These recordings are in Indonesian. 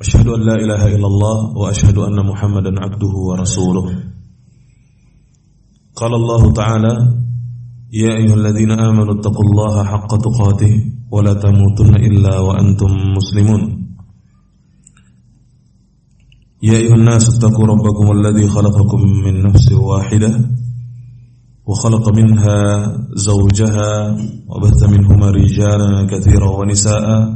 أشهد أن لا إله إلا الله وأشهد أن محمدا عبده ورسوله. قال الله تعالى يا أيها الذين آمنوا اتقوا الله حق تقاته ولا تموتن إلا وأنتم مسلمون. يا أيها الناس اتقوا ربكم الذي خلقكم من نفس واحدة وخلق منها زوجها وبث منهما رجالا كثيرا ونساء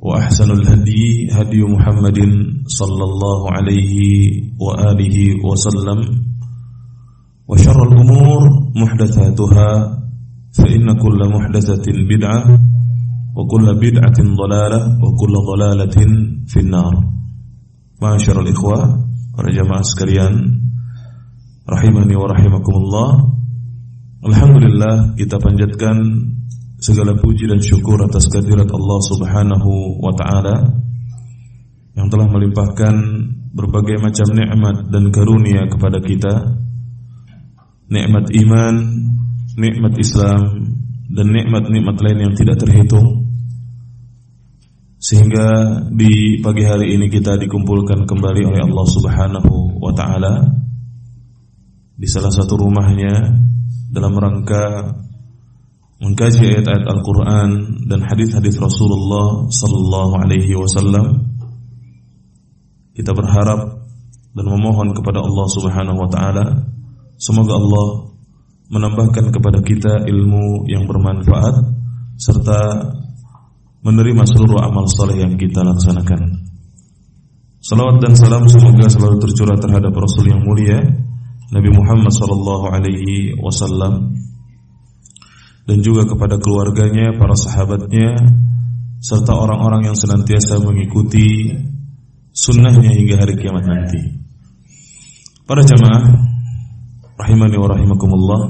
وأحسن الهدي هدي محمد صلى الله عليه وآله وسلم وشر الأمور محدثاتها فإن كل محدثة بدعة وكل بدعة ضلالة وكل ضلالة في النار. معاشر الإخوة ورجماعة sekalian rahimani wa rahimakumullah Alhamdulillah kita panjatkan Segala puji dan syukur atas kehadirat Allah Subhanahu wa taala yang telah melimpahkan berbagai macam nikmat dan karunia kepada kita. Nikmat iman, nikmat Islam dan nikmat-nikmat lain yang tidak terhitung. Sehingga di pagi hari ini kita dikumpulkan kembali oleh Allah Subhanahu wa taala di salah satu rumahnya dalam rangka mengkaji ayat-ayat Al-Quran dan hadis-hadis Rasulullah Sallallahu Alaihi Wasallam, kita berharap dan memohon kepada Allah Subhanahu Wa Taala, semoga Allah menambahkan kepada kita ilmu yang bermanfaat serta menerima seluruh amal soleh yang kita laksanakan. Salawat dan salam semoga selalu tercurah terhadap Rasul yang mulia Nabi Muhammad Sallallahu Alaihi Wasallam dan juga kepada keluarganya, para sahabatnya, serta orang-orang yang senantiasa mengikuti sunnahnya hingga hari kiamat nanti. Para jamaah, rahimani wa rahimakumullah,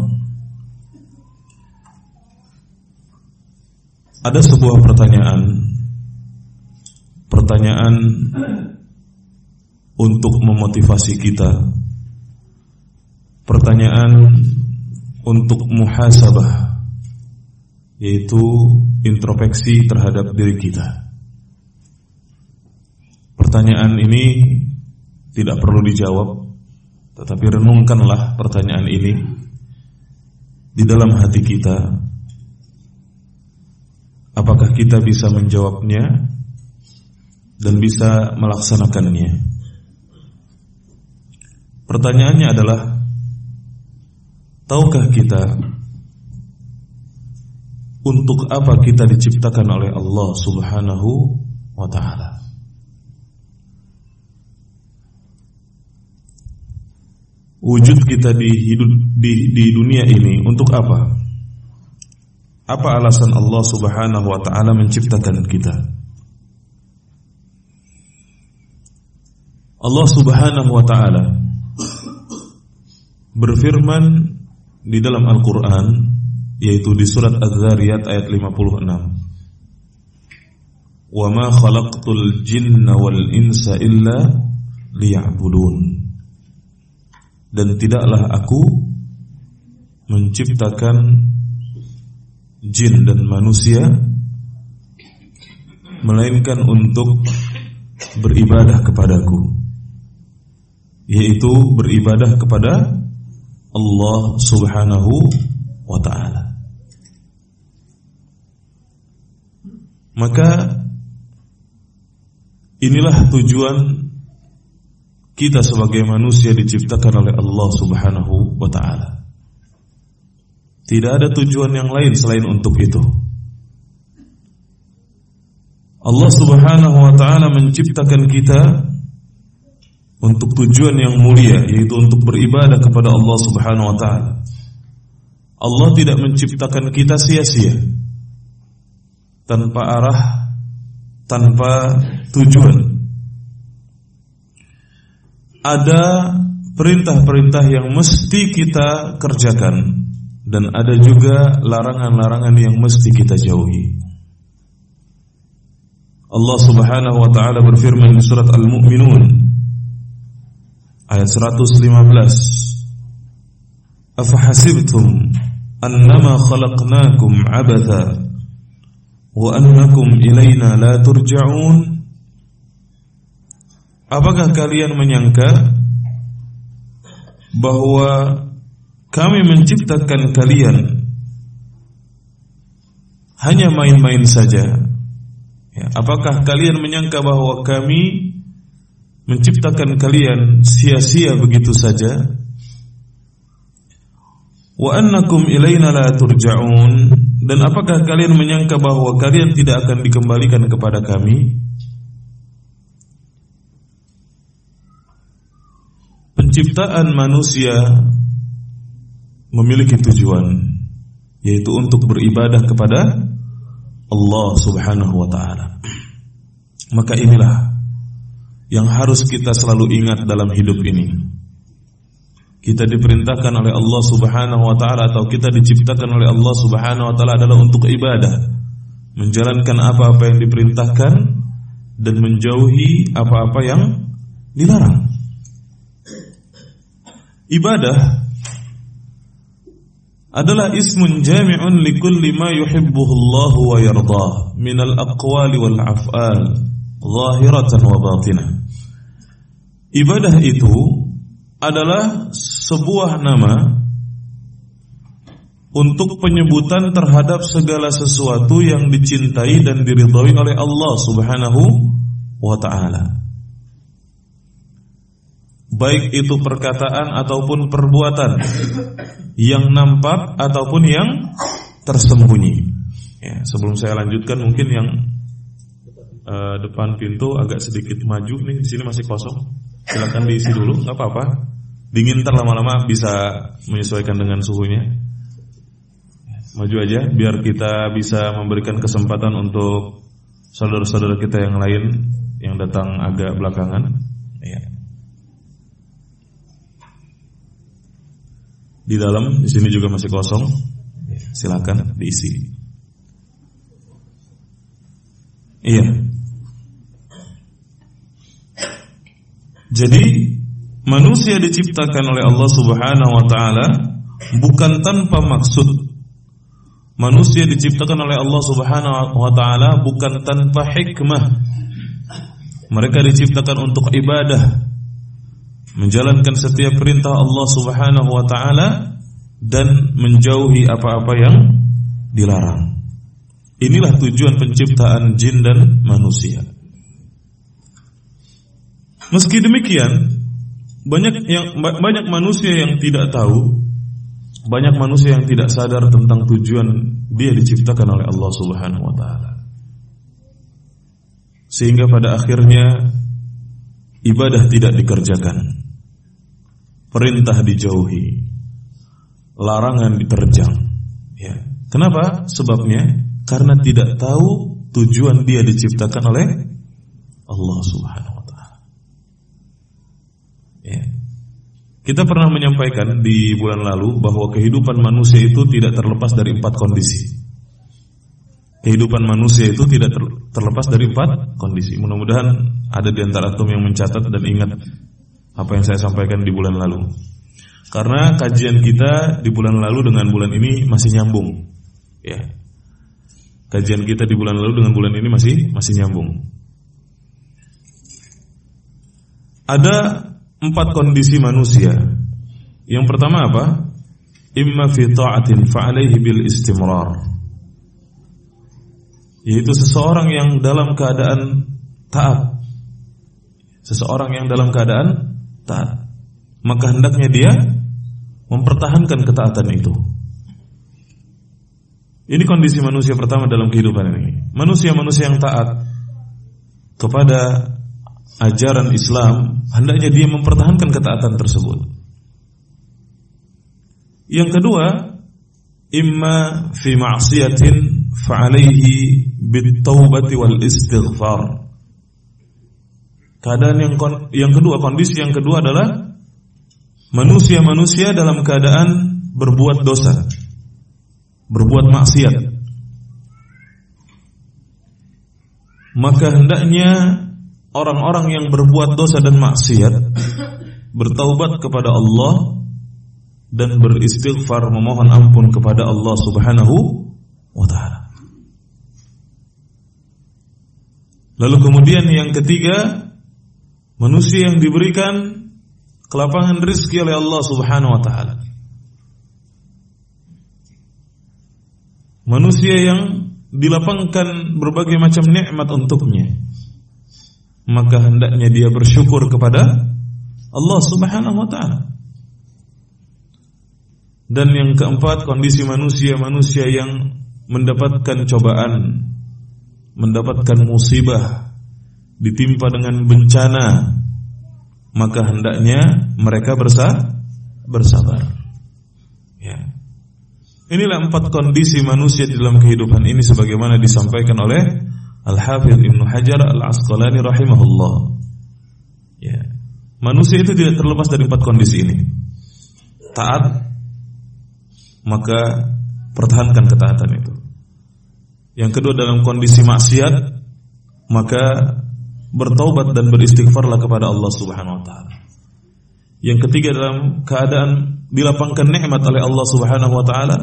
ada sebuah pertanyaan, pertanyaan untuk memotivasi kita, pertanyaan untuk muhasabah yaitu introspeksi terhadap diri kita. Pertanyaan ini tidak perlu dijawab, tetapi renungkanlah pertanyaan ini di dalam hati kita. Apakah kita bisa menjawabnya dan bisa melaksanakannya? Pertanyaannya adalah, tahukah kita untuk apa kita diciptakan oleh Allah Subhanahu wa taala. Wujud kita di hidup di, di dunia ini untuk apa? Apa alasan Allah Subhanahu wa taala menciptakan kita? Allah Subhanahu wa taala berfirman di dalam Al-Qur'an yaitu di surat Az-Zariyat ayat 56. Wa ma khalaqtul jinna wal insa illa liya'budun. Dan tidaklah aku menciptakan jin dan manusia melainkan untuk beribadah kepadaku yaitu beribadah kepada Allah Subhanahu wa taala. Maka inilah tujuan kita sebagai manusia diciptakan oleh Allah Subhanahu wa taala. Tidak ada tujuan yang lain selain untuk itu. Allah Subhanahu wa taala menciptakan kita untuk tujuan yang mulia yaitu untuk beribadah kepada Allah Subhanahu wa taala. Allah tidak menciptakan kita sia-sia tanpa arah, tanpa tujuan. Ada perintah-perintah yang mesti kita kerjakan dan ada juga larangan-larangan yang mesti kita jauhi. Allah Subhanahu wa taala berfirman di surat Al-Mu'minun ayat 115 Afahasibtum annama khalaqnakum abatha annakum ilaina la turja'un. Apakah kalian menyangka bahwa kami menciptakan kalian hanya main-main saja? Ya, apakah kalian menyangka bahwa kami menciptakan kalian sia-sia begitu saja? Wa annakum ilaina la dan apakah kalian menyangka bahwa kalian tidak akan dikembalikan kepada kami? Penciptaan manusia memiliki tujuan yaitu untuk beribadah kepada Allah Subhanahu wa taala. Maka inilah yang harus kita selalu ingat dalam hidup ini. Kita diperintahkan oleh Allah Subhanahu wa taala atau kita diciptakan oleh Allah Subhanahu wa taala adalah untuk ibadah. Menjalankan apa-apa yang diperintahkan dan menjauhi apa-apa yang dilarang. Ibadah adalah ismun jami'un likulli ma yuhibbuhu Allah wa yardah min al-aqwali wal af'al zahiratan wa batinah. Ibadah itu adalah sebuah nama untuk penyebutan terhadap segala sesuatu yang dicintai dan diridhoi oleh Allah Subhanahu wa taala. Baik itu perkataan ataupun perbuatan yang nampak ataupun yang tersembunyi. Ya, sebelum saya lanjutkan mungkin yang uh, depan pintu agak sedikit maju nih di sini masih kosong. Silakan diisi dulu, nggak apa-apa. Dingin ntar lama-lama bisa menyesuaikan dengan suhunya. Maju aja biar kita bisa memberikan kesempatan untuk saudara-saudara kita yang lain yang datang agak belakangan. Ya. Di dalam di sini juga masih kosong. Silakan diisi. Iya. Jadi manusia diciptakan oleh Allah Subhanahu wa taala bukan tanpa maksud. Manusia diciptakan oleh Allah Subhanahu wa taala bukan tanpa hikmah. Mereka diciptakan untuk ibadah, menjalankan setiap perintah Allah Subhanahu wa taala dan menjauhi apa-apa yang dilarang. Inilah tujuan penciptaan jin dan manusia. Meski demikian, banyak yang banyak manusia yang tidak tahu, banyak manusia yang tidak sadar tentang tujuan dia diciptakan oleh Allah Subhanahu wa taala. Sehingga pada akhirnya ibadah tidak dikerjakan perintah dijauhi, larangan diterjang. Ya. Kenapa? Sebabnya karena tidak tahu tujuan dia diciptakan oleh Allah Subhanahu. Ya. Kita pernah menyampaikan di bulan lalu bahwa kehidupan manusia itu tidak terlepas dari empat kondisi. Kehidupan manusia itu tidak terlepas dari empat kondisi. Mudah-mudahan ada di antara antum yang mencatat dan ingat apa yang saya sampaikan di bulan lalu. Karena kajian kita di bulan lalu dengan bulan ini masih nyambung. Ya. Kajian kita di bulan lalu dengan bulan ini masih masih nyambung. Ada empat kondisi manusia. Yang pertama apa? Imma fi ta'atin fa'alaihi bil istimrar. Yaitu seseorang yang dalam keadaan taat. Seseorang yang dalam keadaan taat. Maka hendaknya dia mempertahankan ketaatan itu. Ini kondisi manusia pertama dalam kehidupan ini. Manusia-manusia yang taat kepada ajaran Islam, hendaknya dia mempertahankan ketaatan tersebut. Yang kedua, imma fi ma'siyatin fa'alaihi bit-taubati wal istighfar. Keadaan yang yang kedua, kondisi yang kedua adalah manusia-manusia dalam keadaan berbuat dosa, berbuat maksiat. Maka hendaknya orang-orang yang berbuat dosa dan maksiat bertaubat kepada Allah dan beristighfar memohon ampun kepada Allah Subhanahu wa taala. Lalu kemudian yang ketiga, manusia yang diberikan kelapangan rezeki oleh Allah Subhanahu wa taala. Manusia yang dilapangkan berbagai macam nikmat untuknya. Maka hendaknya dia bersyukur kepada Allah Subhanahu wa taala. Dan yang keempat kondisi manusia-manusia yang mendapatkan cobaan, mendapatkan musibah, ditimpa dengan bencana, maka hendaknya mereka bersa bersabar. Ya. Inilah empat kondisi manusia di dalam kehidupan ini sebagaimana disampaikan oleh Al-Hafidh Ibnu Hajar Al-Asqalani rahimahullah. Ya. Manusia itu tidak terlepas dari empat kondisi ini. Taat maka pertahankan ketaatan itu. Yang kedua dalam kondisi maksiat, maka bertaubat dan beristighfarlah kepada Allah Subhanahu wa taala. Yang ketiga dalam keadaan dilapangkan nikmat oleh Allah Subhanahu wa taala,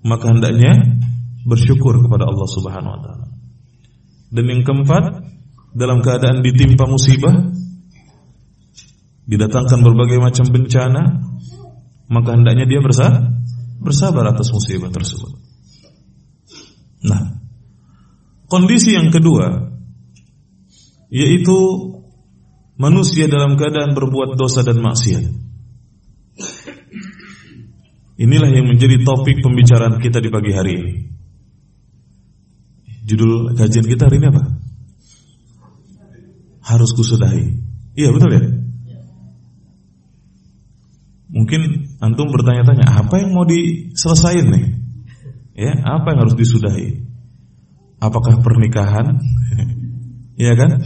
maka hendaknya bersyukur kepada Allah Subhanahu wa taala. Dan yang keempat, dalam keadaan ditimpa musibah, didatangkan berbagai macam bencana, maka hendaknya dia bersah, bersabar atas musibah tersebut. Nah, kondisi yang kedua yaitu manusia dalam keadaan berbuat dosa dan maksiat. Inilah yang menjadi topik pembicaraan kita di pagi hari ini. Judul kajian kita hari ini apa? Harus kusudahi. Iya betul ya? Mungkin antum bertanya-tanya, apa yang mau diselesaikan nih? Ya, apa yang harus disudahi? Apakah pernikahan? Iya kan?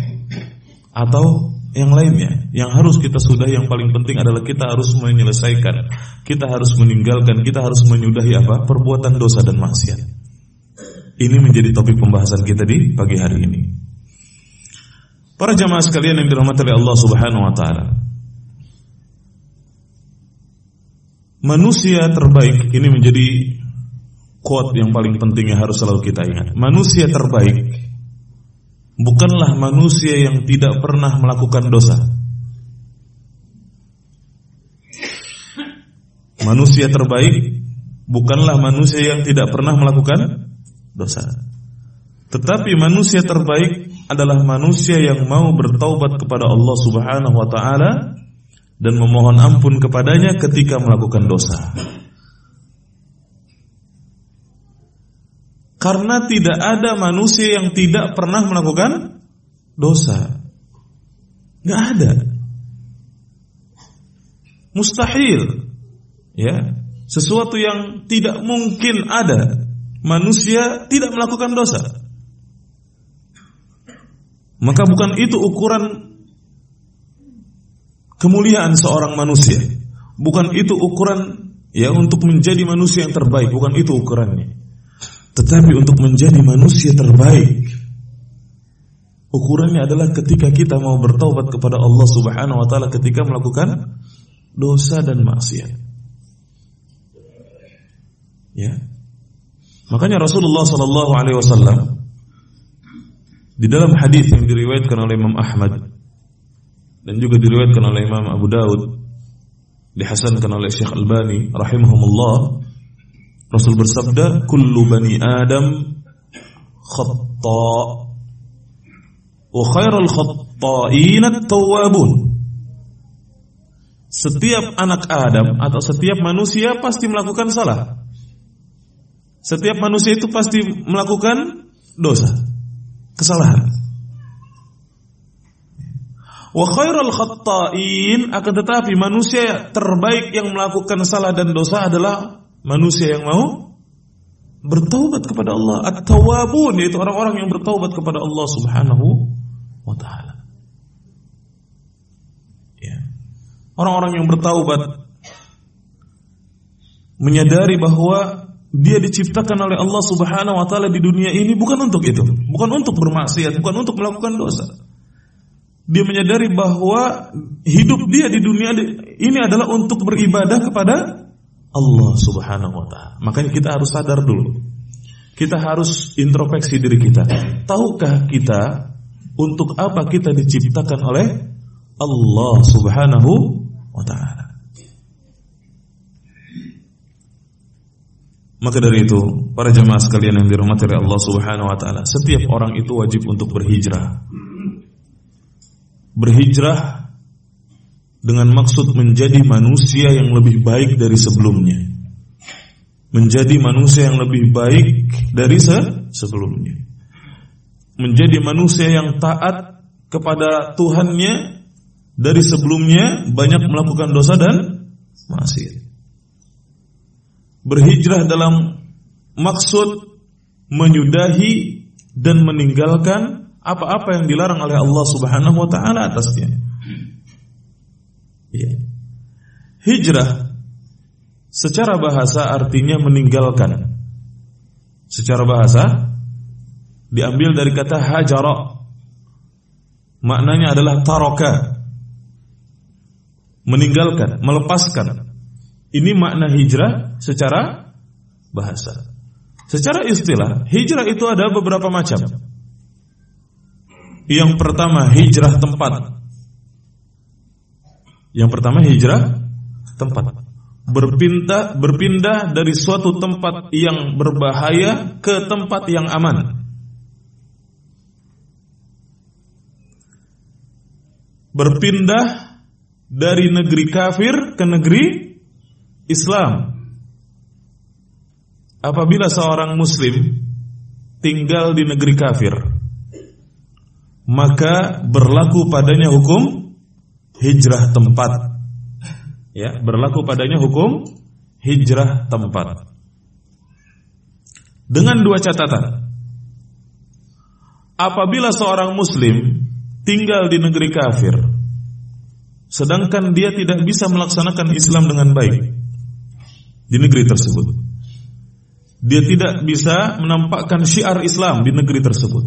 Atau yang lainnya yang harus kita sudahi yang paling penting adalah kita harus menyelesaikan kita harus meninggalkan kita harus menyudahi apa perbuatan dosa dan maksiat ini menjadi topik pembahasan kita di pagi hari ini para jamaah sekalian yang dirahmati oleh Allah Subhanahu wa taala Manusia terbaik ini menjadi quote yang paling penting yang harus selalu kita ingat. Manusia terbaik bukanlah manusia yang tidak pernah melakukan dosa. Manusia terbaik bukanlah manusia yang tidak pernah melakukan dosa. Tetapi manusia terbaik adalah manusia yang mau bertaubat kepada Allah Subhanahu wa taala dan memohon ampun kepadanya ketika melakukan dosa. Karena tidak ada manusia yang tidak pernah melakukan dosa. Gak ada. Mustahil. Ya, sesuatu yang tidak mungkin ada manusia tidak melakukan dosa. Maka bukan itu ukuran kemuliaan seorang manusia. Bukan itu ukuran ya untuk menjadi manusia yang terbaik, bukan itu ukurannya. Tetapi untuk menjadi manusia terbaik ukurannya adalah ketika kita mau bertaubat kepada Allah Subhanahu wa taala ketika melakukan dosa dan maksiat. Ya. Makanya Rasulullah sallallahu alaihi wasallam di dalam hadis yang diriwayatkan oleh Imam Ahmad dan juga diriwayatkan oleh Imam Abu Daud dihasankan oleh Syekh Albani rahimahumullah Rasul bersabda kullu bani Adam khata wa khairul khatta'in at-tawwabun setiap anak Adam atau setiap manusia pasti melakukan salah. Setiap manusia itu pasti melakukan dosa, kesalahan. Wa khairul khatta'in akan tetapi manusia terbaik yang melakukan salah dan dosa adalah manusia yang mau bertaubat kepada Allah. At-tawwabun yaitu orang-orang yang bertaubat kepada Allah Subhanahu wa taala. Ya. Orang-orang yang bertaubat menyadari bahwa dia diciptakan oleh Allah Subhanahu wa taala di dunia ini bukan untuk itu, bukan untuk bermaksiat, bukan untuk melakukan dosa. Dia menyadari bahwa hidup dia di dunia ini adalah untuk beribadah kepada Allah Subhanahu wa taala. Makanya kita harus sadar dulu. Kita harus introspeksi diri kita. Tahukah kita untuk apa kita diciptakan oleh Allah Subhanahu wa taala? Maka dari itu, para jemaah sekalian yang dirahmati oleh Allah Subhanahu wa taala, setiap orang itu wajib untuk berhijrah. Berhijrah dengan maksud menjadi manusia yang lebih baik dari sebelumnya. Menjadi manusia yang lebih baik dari se sebelumnya. Menjadi manusia yang taat kepada Tuhannya dari sebelumnya banyak melakukan dosa dan maksiat berhijrah dalam maksud menyudahi dan meninggalkan apa-apa yang dilarang oleh Allah Subhanahu wa taala atasnya. Ya. Hijrah secara bahasa artinya meninggalkan. Secara bahasa diambil dari kata hajara. Maknanya adalah taroka. Meninggalkan, melepaskan. Ini makna hijrah secara bahasa. Secara istilah, hijrah itu ada beberapa macam. Yang pertama hijrah tempat. Yang pertama hijrah tempat. Berpindah berpindah dari suatu tempat yang berbahaya ke tempat yang aman. Berpindah dari negeri kafir ke negeri Islam. Apabila seorang muslim tinggal di negeri kafir maka berlaku padanya hukum hijrah tempat. Ya berlaku padanya hukum hijrah tempat. Dengan dua catatan. Apabila seorang muslim tinggal di negeri kafir sedangkan dia tidak bisa melaksanakan Islam dengan baik di negeri tersebut. Dia tidak bisa menampakkan syiar Islam di negeri tersebut.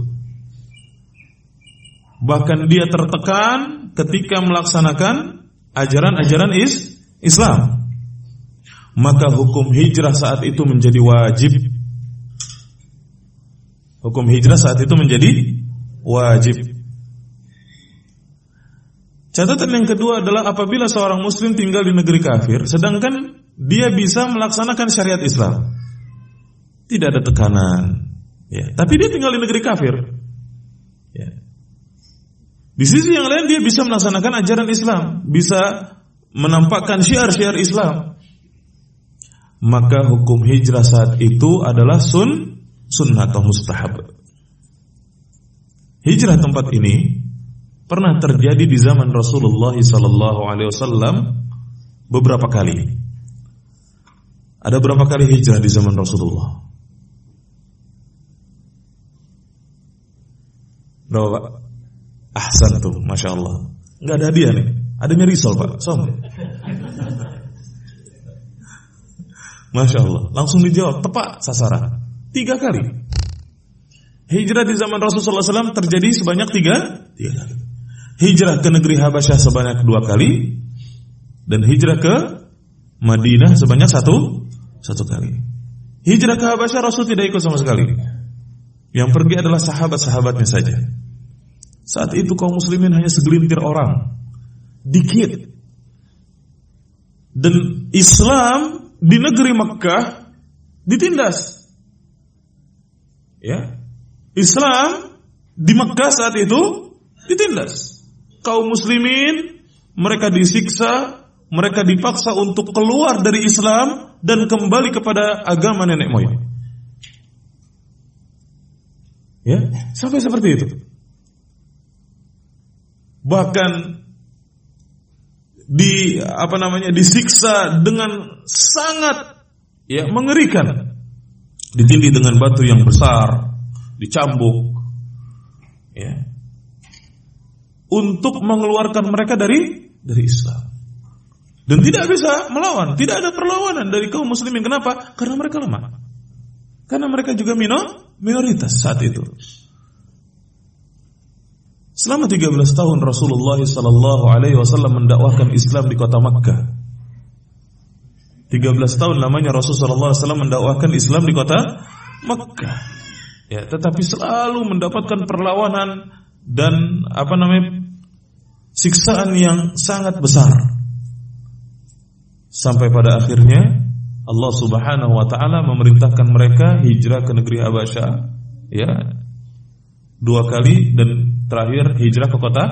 Bahkan dia tertekan ketika melaksanakan ajaran-ajaran is Islam. Maka hukum hijrah saat itu menjadi wajib. Hukum hijrah saat itu menjadi wajib. Catatan yang kedua adalah apabila seorang muslim tinggal di negeri kafir sedangkan dia bisa melaksanakan syariat Islam. Tidak ada tekanan. Ya, tapi dia tinggal di negeri kafir. Ya. Di sisi yang lain dia bisa melaksanakan ajaran Islam, bisa menampakkan syiar-syiar Islam. Maka hukum hijrah saat itu adalah sun sunnah atau mustahab. Hijrah tempat ini pernah terjadi di zaman Rasulullah sallallahu alaihi wasallam beberapa kali. Ada berapa kali hijrah di zaman Rasulullah? Berapa Pak? Ahsan tuh, Masya Allah. Nggak ada hadiah nih. Adanya risol Pak, som. Masya Allah. Langsung dijawab, tepat sasaran. Tiga kali. Hijrah di zaman Rasulullah SAW terjadi sebanyak tiga, tiga kali Hijrah ke negeri Habasyah sebanyak dua kali Dan hijrah ke Madinah sebanyak satu satu kali. Hijrah ke Habasyah Rasul tidak ikut sama sekali. Yang pergi adalah sahabat-sahabatnya saja. Saat itu kaum muslimin hanya segelintir orang. Dikit. Dan Islam di negeri Mekah ditindas. Ya. Islam di Mekah saat itu ditindas. Kaum muslimin mereka disiksa, mereka dipaksa untuk keluar dari Islam dan kembali kepada agama nenek moyang. Ya, sampai seperti itu. Bahkan di apa namanya disiksa dengan sangat ya mengerikan. Ditindih dengan batu yang besar, dicambuk. Ya. Untuk mengeluarkan mereka dari dari Islam. Dan tidak bisa melawan, tidak ada perlawanan dari kaum muslimin. Kenapa? Karena mereka lemah. Karena mereka juga minor, minoritas saat itu. Selama 13 tahun Rasulullah sallallahu alaihi wasallam mendakwahkan Islam di kota Makkah. 13 tahun namanya Rasulullah SAW mendakwahkan Islam di kota Makkah. Ya, tetapi selalu mendapatkan perlawanan dan apa namanya siksaan yang sangat besar. Sampai pada akhirnya Allah Subhanahu wa taala memerintahkan mereka hijrah ke negeri Habasyah ya dua kali dan terakhir hijrah ke kota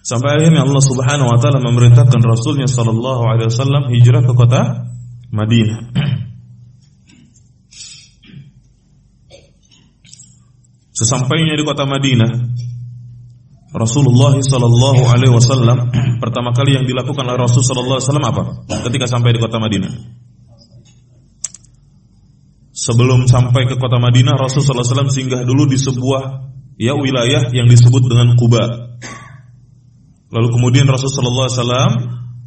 Sampai akhirnya Allah Subhanahu wa taala memerintahkan Rasulnya sallallahu alaihi wasallam hijrah ke kota Madinah. Sesampainya di kota Madinah, Rasulullah Sallallahu Alaihi Wasallam pertama kali yang dilakukan oleh Rasul Sallallahu Alaihi Wasallam apa? Ketika sampai di kota Madinah. Sebelum sampai ke kota Madinah, Rasul Sallallahu Alaihi Wasallam singgah dulu di sebuah ya wilayah yang disebut dengan Kuba. Lalu kemudian Rasul Sallallahu Alaihi Wasallam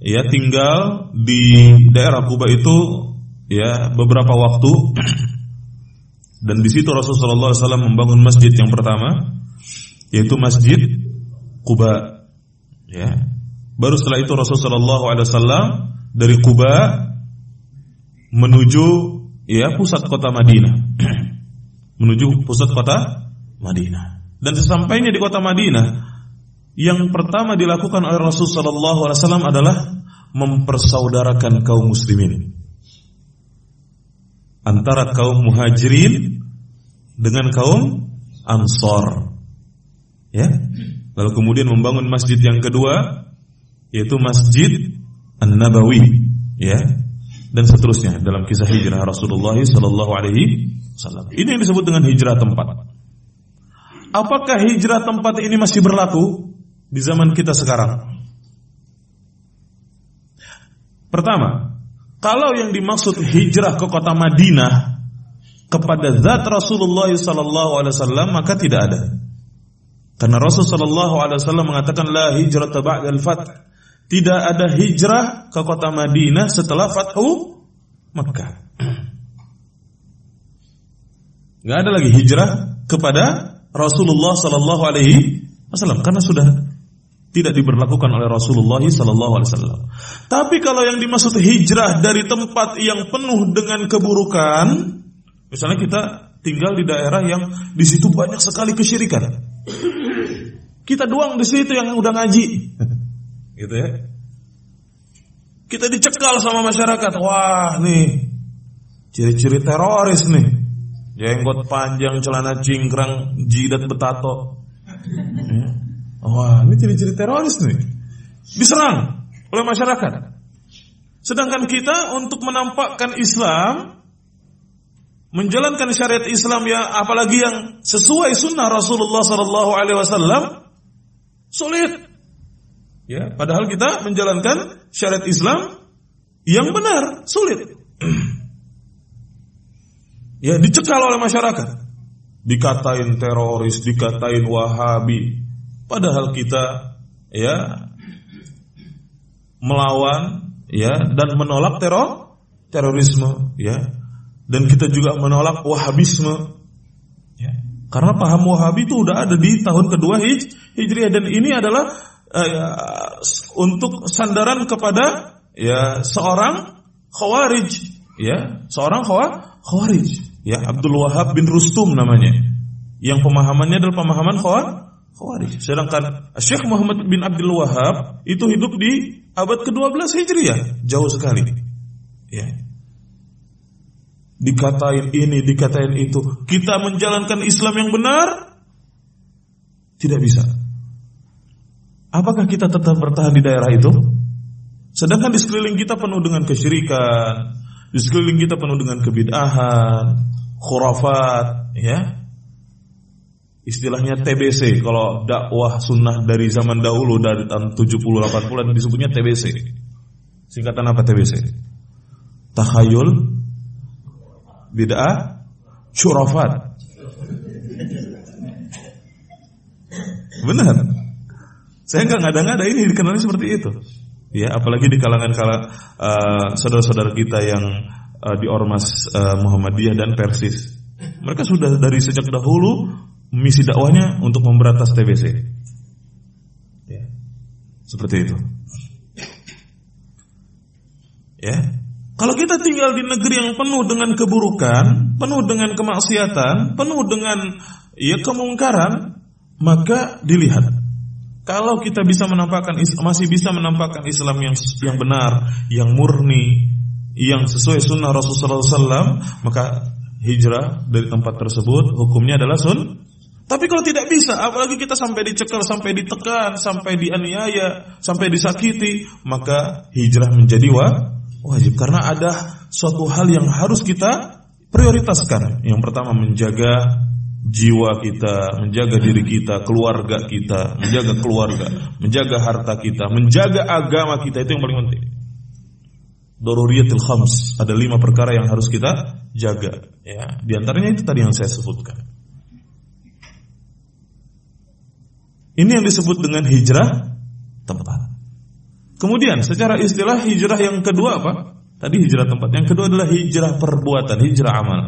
ya tinggal di daerah Kuba itu ya beberapa waktu dan di situ Rasulullah SAW membangun masjid yang pertama, yaitu masjid Kuba. Ya. Baru setelah itu Rasulullah SAW dari Kuba menuju ya pusat kota Madinah, menuju pusat kota Madinah. Dan sesampainya di kota Madinah, yang pertama dilakukan oleh Rasulullah SAW adalah mempersaudarakan kaum muslimin antara kaum muhajirin dengan kaum ansor. Ya. Lalu kemudian membangun masjid yang kedua yaitu Masjid An-Nabawi, ya. Dan seterusnya dalam kisah hijrah Rasulullah sallallahu alaihi wasallam. Ini yang disebut dengan hijrah tempat. Apakah hijrah tempat ini masih berlaku di zaman kita sekarang? Pertama, kalau yang dimaksud hijrah ke kota Madinah kepada zat Rasulullah sallallahu alaihi wasallam maka tidak ada. Karena Rasul sallallahu alaihi wasallam mengatakan la hijrah ba'dal fath. Tidak ada hijrah ke kota Madinah setelah Fathu Makkah. Gak ada lagi hijrah kepada Rasulullah sallallahu alaihi wasallam karena sudah tidak diberlakukan oleh Rasulullah sallallahu alaihi wasallam. Tapi kalau yang dimaksud hijrah dari tempat yang penuh dengan keburukan, misalnya kita tinggal di daerah yang di situ banyak sekali kesyirikan. Kita doang di situ yang udah ngaji. gitu ya. Kita dicekal sama masyarakat. Wah, nih ciri-ciri teroris nih. Jenggot panjang, celana cingkrang, jidat betato. Wah, ini ciri-ciri teroris nih. Diserang oleh masyarakat. Sedangkan kita untuk menampakkan Islam, menjalankan syariat Islam ya apalagi yang sesuai sunnah Rasulullah Sallallahu Alaihi Wasallam, sulit. Ya, padahal kita menjalankan syariat Islam yang benar, sulit. ya, dicekal oleh masyarakat. Dikatain teroris, dikatain wahabi, Padahal kita ya melawan ya dan menolak teror terorisme ya. Dan kita juga menolak wahabisme ya. Karena paham wahabi itu udah ada di tahun kedua hij, hijriah. Dan ini adalah uh, untuk sandaran kepada ya seorang khawarij ya. Seorang khawarij ya. Abdul Wahab bin Rustum namanya. Yang pemahamannya adalah pemahaman khawarij Khawarij. Sedangkan Syekh Muhammad bin Abdul Wahab itu hidup di abad ke-12 Hijriah, jauh sekali. Ya. dikatain ini, dikatain itu. Kita menjalankan Islam yang benar tidak bisa. Apakah kita tetap bertahan di daerah itu? Sedangkan di sekeliling kita penuh dengan kesyirikan, di sekeliling kita penuh dengan kebid'ahan, khurafat, ya. Istilahnya TBC kalau dakwah sunnah dari zaman dahulu dari tahun 70 80 disebutnya TBC. Singkatan apa TBC? Takhayul bid'ah syurafat. Benar. Saya nggak ngada-ngada ini dikenalnya seperti itu. Ya, apalagi di kalangan kala uh, saudara-saudara kita yang uh, di ormas uh, Muhammadiyah dan Persis. Mereka sudah dari sejak dahulu misi dakwahnya untuk memberantas TBC. Ya. Seperti itu. Ya. Kalau kita tinggal di negeri yang penuh dengan keburukan, penuh dengan kemaksiatan, penuh dengan ya kemungkaran, maka dilihat kalau kita bisa menampakkan masih bisa menampakkan Islam yang yang benar, yang murni, yang sesuai sunnah Rasulullah SAW, maka hijrah dari tempat tersebut hukumnya adalah sun. Tapi kalau tidak bisa, apalagi kita sampai dicekal, sampai ditekan, sampai dianiaya, sampai disakiti, maka hijrah menjadi wa, wajib karena ada suatu hal yang harus kita prioritaskan. Yang pertama menjaga jiwa kita, menjaga diri kita, keluarga kita, menjaga keluarga, menjaga harta kita, menjaga agama kita itu yang paling penting. Doruriyatil khams ada lima perkara yang harus kita jaga. Ya, di antaranya itu tadi yang saya sebutkan. Ini yang disebut dengan hijrah tempat. Kemudian secara istilah hijrah yang kedua apa? Tadi hijrah tempat. Yang kedua adalah hijrah perbuatan, hijrah amal.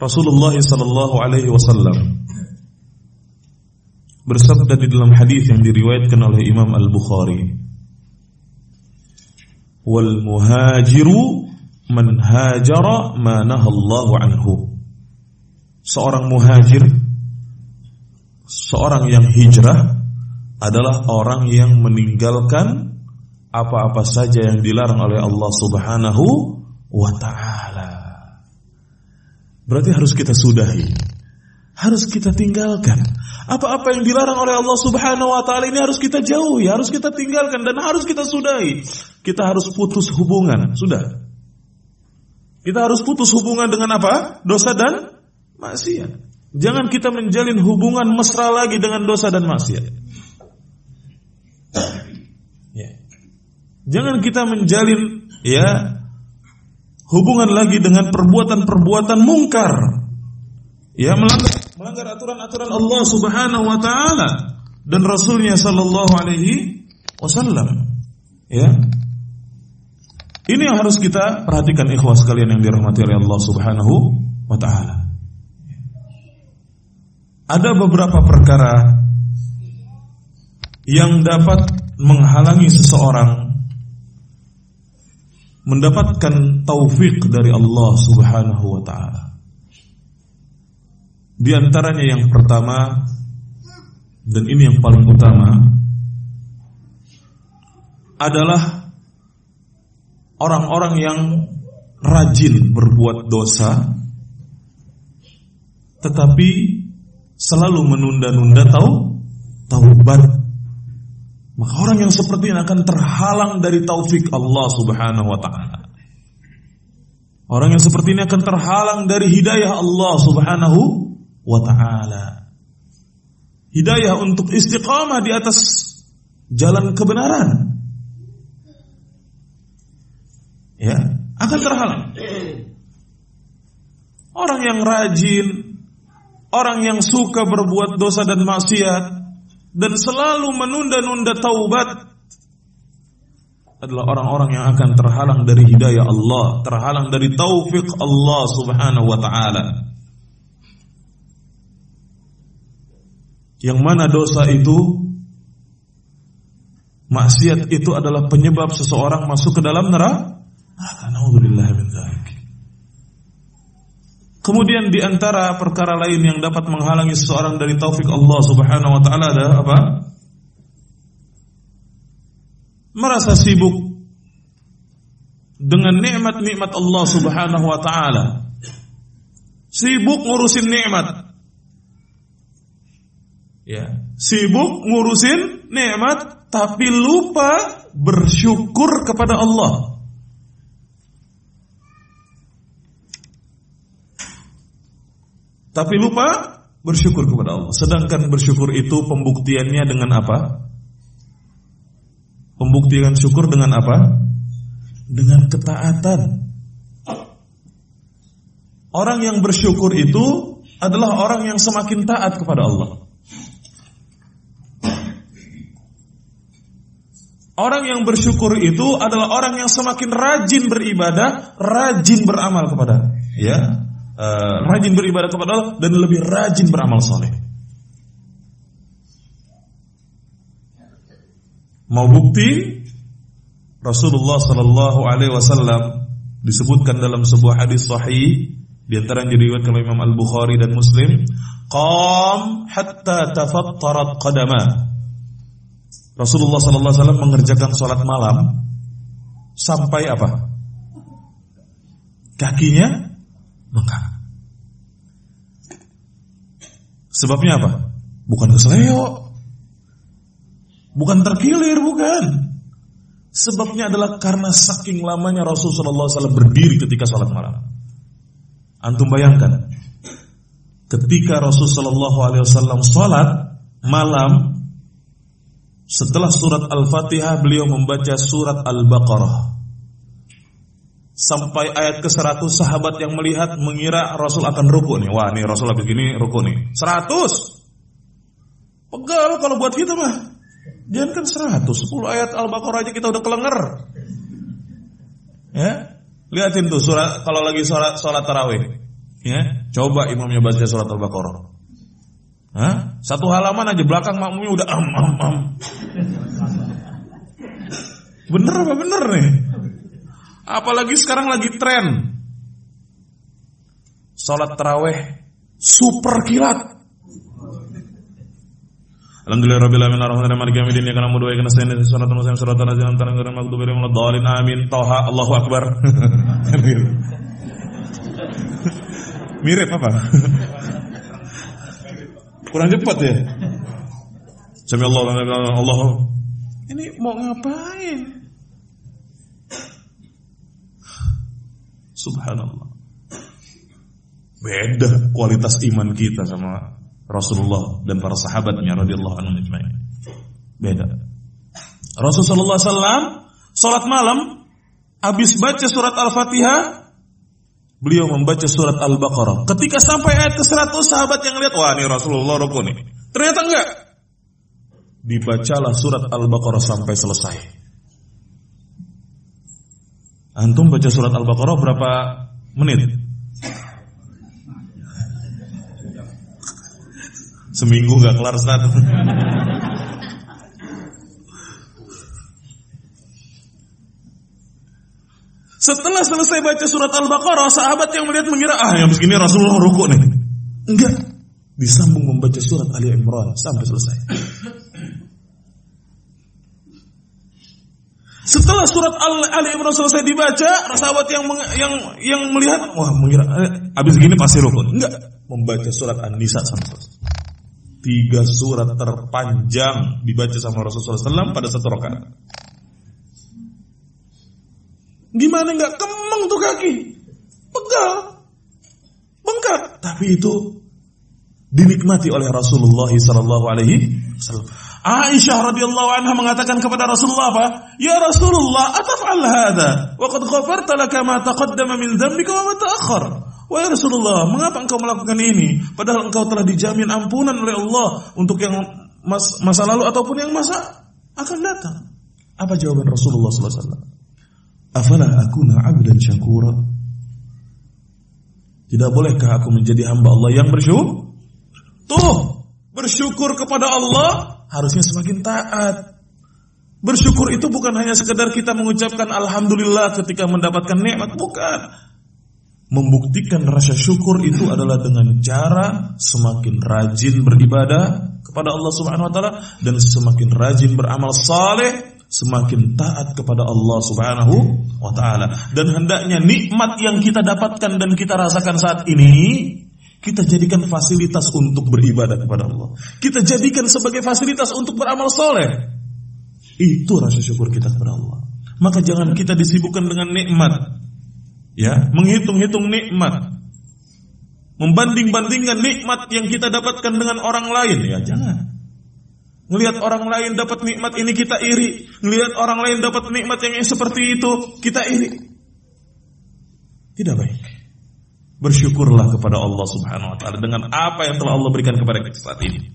Rasulullah sallallahu alaihi wasallam bersabda di dalam hadis yang diriwayatkan oleh Imam Al-Bukhari wal muhajiru man hajara ma nahallahu anhu seorang muhajir seorang yang hijrah adalah orang yang meninggalkan apa-apa saja yang dilarang oleh Allah Subhanahu wa taala Berarti harus kita sudahi. Harus kita tinggalkan. Apa-apa yang dilarang oleh Allah Subhanahu wa taala ini harus kita jauhi, harus kita tinggalkan dan harus kita sudahi. Kita harus putus hubungan, sudah. Kita harus putus hubungan dengan apa? Dosa dan maksiat. Jangan kita menjalin hubungan mesra lagi dengan dosa dan maksiat. Ya. Jangan kita menjalin ya hubungan lagi dengan perbuatan-perbuatan mungkar. Ya melanggar melanggar aturan-aturan Allah Subhanahu wa taala dan Rasulnya sallallahu alaihi wasallam. Ya. Ini yang harus kita perhatikan ikhwas sekalian yang dirahmati oleh Allah Subhanahu wa taala. Ada beberapa perkara yang dapat menghalangi seseorang mendapatkan taufik dari Allah Subhanahu wa taala. Di antaranya yang pertama dan ini yang paling utama adalah orang-orang yang rajin berbuat dosa tetapi selalu menunda-nunda tahu taubat maka orang yang seperti ini akan terhalang dari taufik Allah Subhanahu wa taala. Orang yang seperti ini akan terhalang dari hidayah Allah Subhanahu wa taala. Hidayah untuk istiqamah di atas jalan kebenaran. Ya, akan terhalang. Orang yang rajin, orang yang suka berbuat dosa dan maksiat, dan selalu menunda-nunda taubat adalah orang-orang yang akan terhalang dari hidayah Allah, terhalang dari taufik Allah Subhanahu wa taala. Yang mana dosa itu maksiat itu adalah penyebab seseorang masuk ke dalam neraka. Min dzalik. Kemudian di antara perkara lain yang dapat menghalangi seseorang dari taufik Allah Subhanahu wa taala adalah apa? Merasa sibuk dengan nikmat-nikmat Allah Subhanahu wa taala. Sibuk ngurusin nikmat. Ya, sibuk ngurusin nikmat tapi lupa bersyukur kepada Allah. Tapi lupa bersyukur kepada Allah. Sedangkan bersyukur itu pembuktiannya dengan apa? Pembuktian syukur dengan apa? Dengan ketaatan. Orang yang bersyukur itu adalah orang yang semakin taat kepada Allah. Orang yang bersyukur itu adalah orang yang semakin rajin beribadah, rajin beramal kepada ya, uh, rajin beribadah kepada Allah dan lebih rajin beramal soleh. Mau bukti Rasulullah Shallallahu Alaihi Wasallam disebutkan dalam sebuah hadis sahih di antara yang diriwayatkan oleh Imam Al Bukhari dan Muslim, qam hatta tafattarat qadama Rasulullah sallallahu alaihi wasallam mengerjakan sholat malam sampai apa? Kakinya bengkak. Sebabnya apa? Bukan keseleo. Bukan terkilir, bukan. Sebabnya adalah karena saking lamanya Rasulullah SAW berdiri ketika sholat malam. Antum bayangkan, ketika Rasulullah SAW sholat malam setelah surat Al-Fatihah beliau membaca surat Al-Baqarah. Sampai ayat ke-100 sahabat yang melihat mengira Rasul akan ruku nih. Wah, nih Rasul habis gini ruku nih. 100. Pegal kalau buat kita mah. Jangan kan 100. 10 ayat Al-Baqarah aja kita udah kelenger. Ya. Lihatin tuh surat kalau lagi sholat sholat tarawih. Ya, coba imamnya baca surat Al-Baqarah. Hah? Satu halaman aja belakang makmumnya udah am am am. Bener apa bener nih? Apalagi sekarang lagi tren. Salat taraweh super kilat. Alhamdulillah rabbil alamin arrahmanir rahim maliki yaumiddin ya kana mudu wa kana sayyidina suratul muslim suratul ladzina an'amta alaihim ghairil maghdubi alaihim waladdallin amin toha Allahu akbar. Mirip apa? Kurang cepat ya. Sami Allah Allah. Ini mau ngapain? Subhanallah. Beda kualitas iman kita sama Rasulullah dan para sahabatnya radhiyallahu ajma'in. Beda. Rasulullah SAW salat malam habis baca surat Al-Fatihah beliau membaca surat Al-Baqarah. Ketika sampai ayat ke-100 sahabat yang lihat, wah ini Rasulullah rukun nih. Ternyata enggak. Dibacalah surat Al-Baqarah sampai selesai. Antum baca surat Al-Baqarah berapa menit? Seminggu nggak kelar satu. Setelah selesai baca surat Al-Baqarah, sahabat yang melihat mengira, ah yang begini Rasulullah rukuk nih. Enggak. Disambung membaca surat Ali Imran sampai selesai. Setelah surat Al Ali Imran selesai dibaca, sahabat yang yang yang melihat, wah mengira eh, habis gini pasti rukun. Enggak, membaca surat An-Nisa sampai. Tiga surat terpanjang dibaca sama Rasulullah SAW pada satu rakaat. Gimana nggak kemeng tuh kaki? Pegal. Bengkak. Tapi itu dinikmati oleh Rasulullah wasallam. Aisyah radhiyallahu anha mengatakan kepada Rasulullah apa? Ya Rasulullah, ataf'al hadha wa qad ghafarta laka ma taqaddama min dhanbika wa ma ta'akhkhar. Wahai Rasulullah, mengapa engkau melakukan ini? Padahal engkau telah dijamin ampunan oleh Allah untuk yang mas, masa lalu ataupun yang masa akan datang. Apa jawaban Rasulullah sallallahu alaihi wasallam? Afala akuna abdan syakura? Tidak bolehkah aku menjadi hamba Allah yang bersyukur? Tuh, bersyukur kepada Allah harusnya semakin taat. Bersyukur itu bukan hanya sekedar kita mengucapkan alhamdulillah ketika mendapatkan nikmat, bukan. Membuktikan rasa syukur itu adalah dengan cara semakin rajin beribadah kepada Allah Subhanahu wa taala dan semakin rajin beramal saleh semakin taat kepada Allah Subhanahu wa taala dan hendaknya nikmat yang kita dapatkan dan kita rasakan saat ini kita jadikan fasilitas untuk beribadah kepada Allah. Kita jadikan sebagai fasilitas untuk beramal soleh. Itu rasa syukur kita kepada Allah. Maka jangan kita disibukkan dengan nikmat. Ya, menghitung-hitung nikmat. Membanding-bandingkan nikmat yang kita dapatkan dengan orang lain. Ya, jangan. Ngelihat orang lain dapat nikmat ini kita iri. Ngelihat orang lain dapat nikmat yang seperti itu, kita iri. Tidak baik. Bersyukurlah kepada Allah Subhanahu wa taala dengan apa yang telah Allah berikan kepada kita saat ini.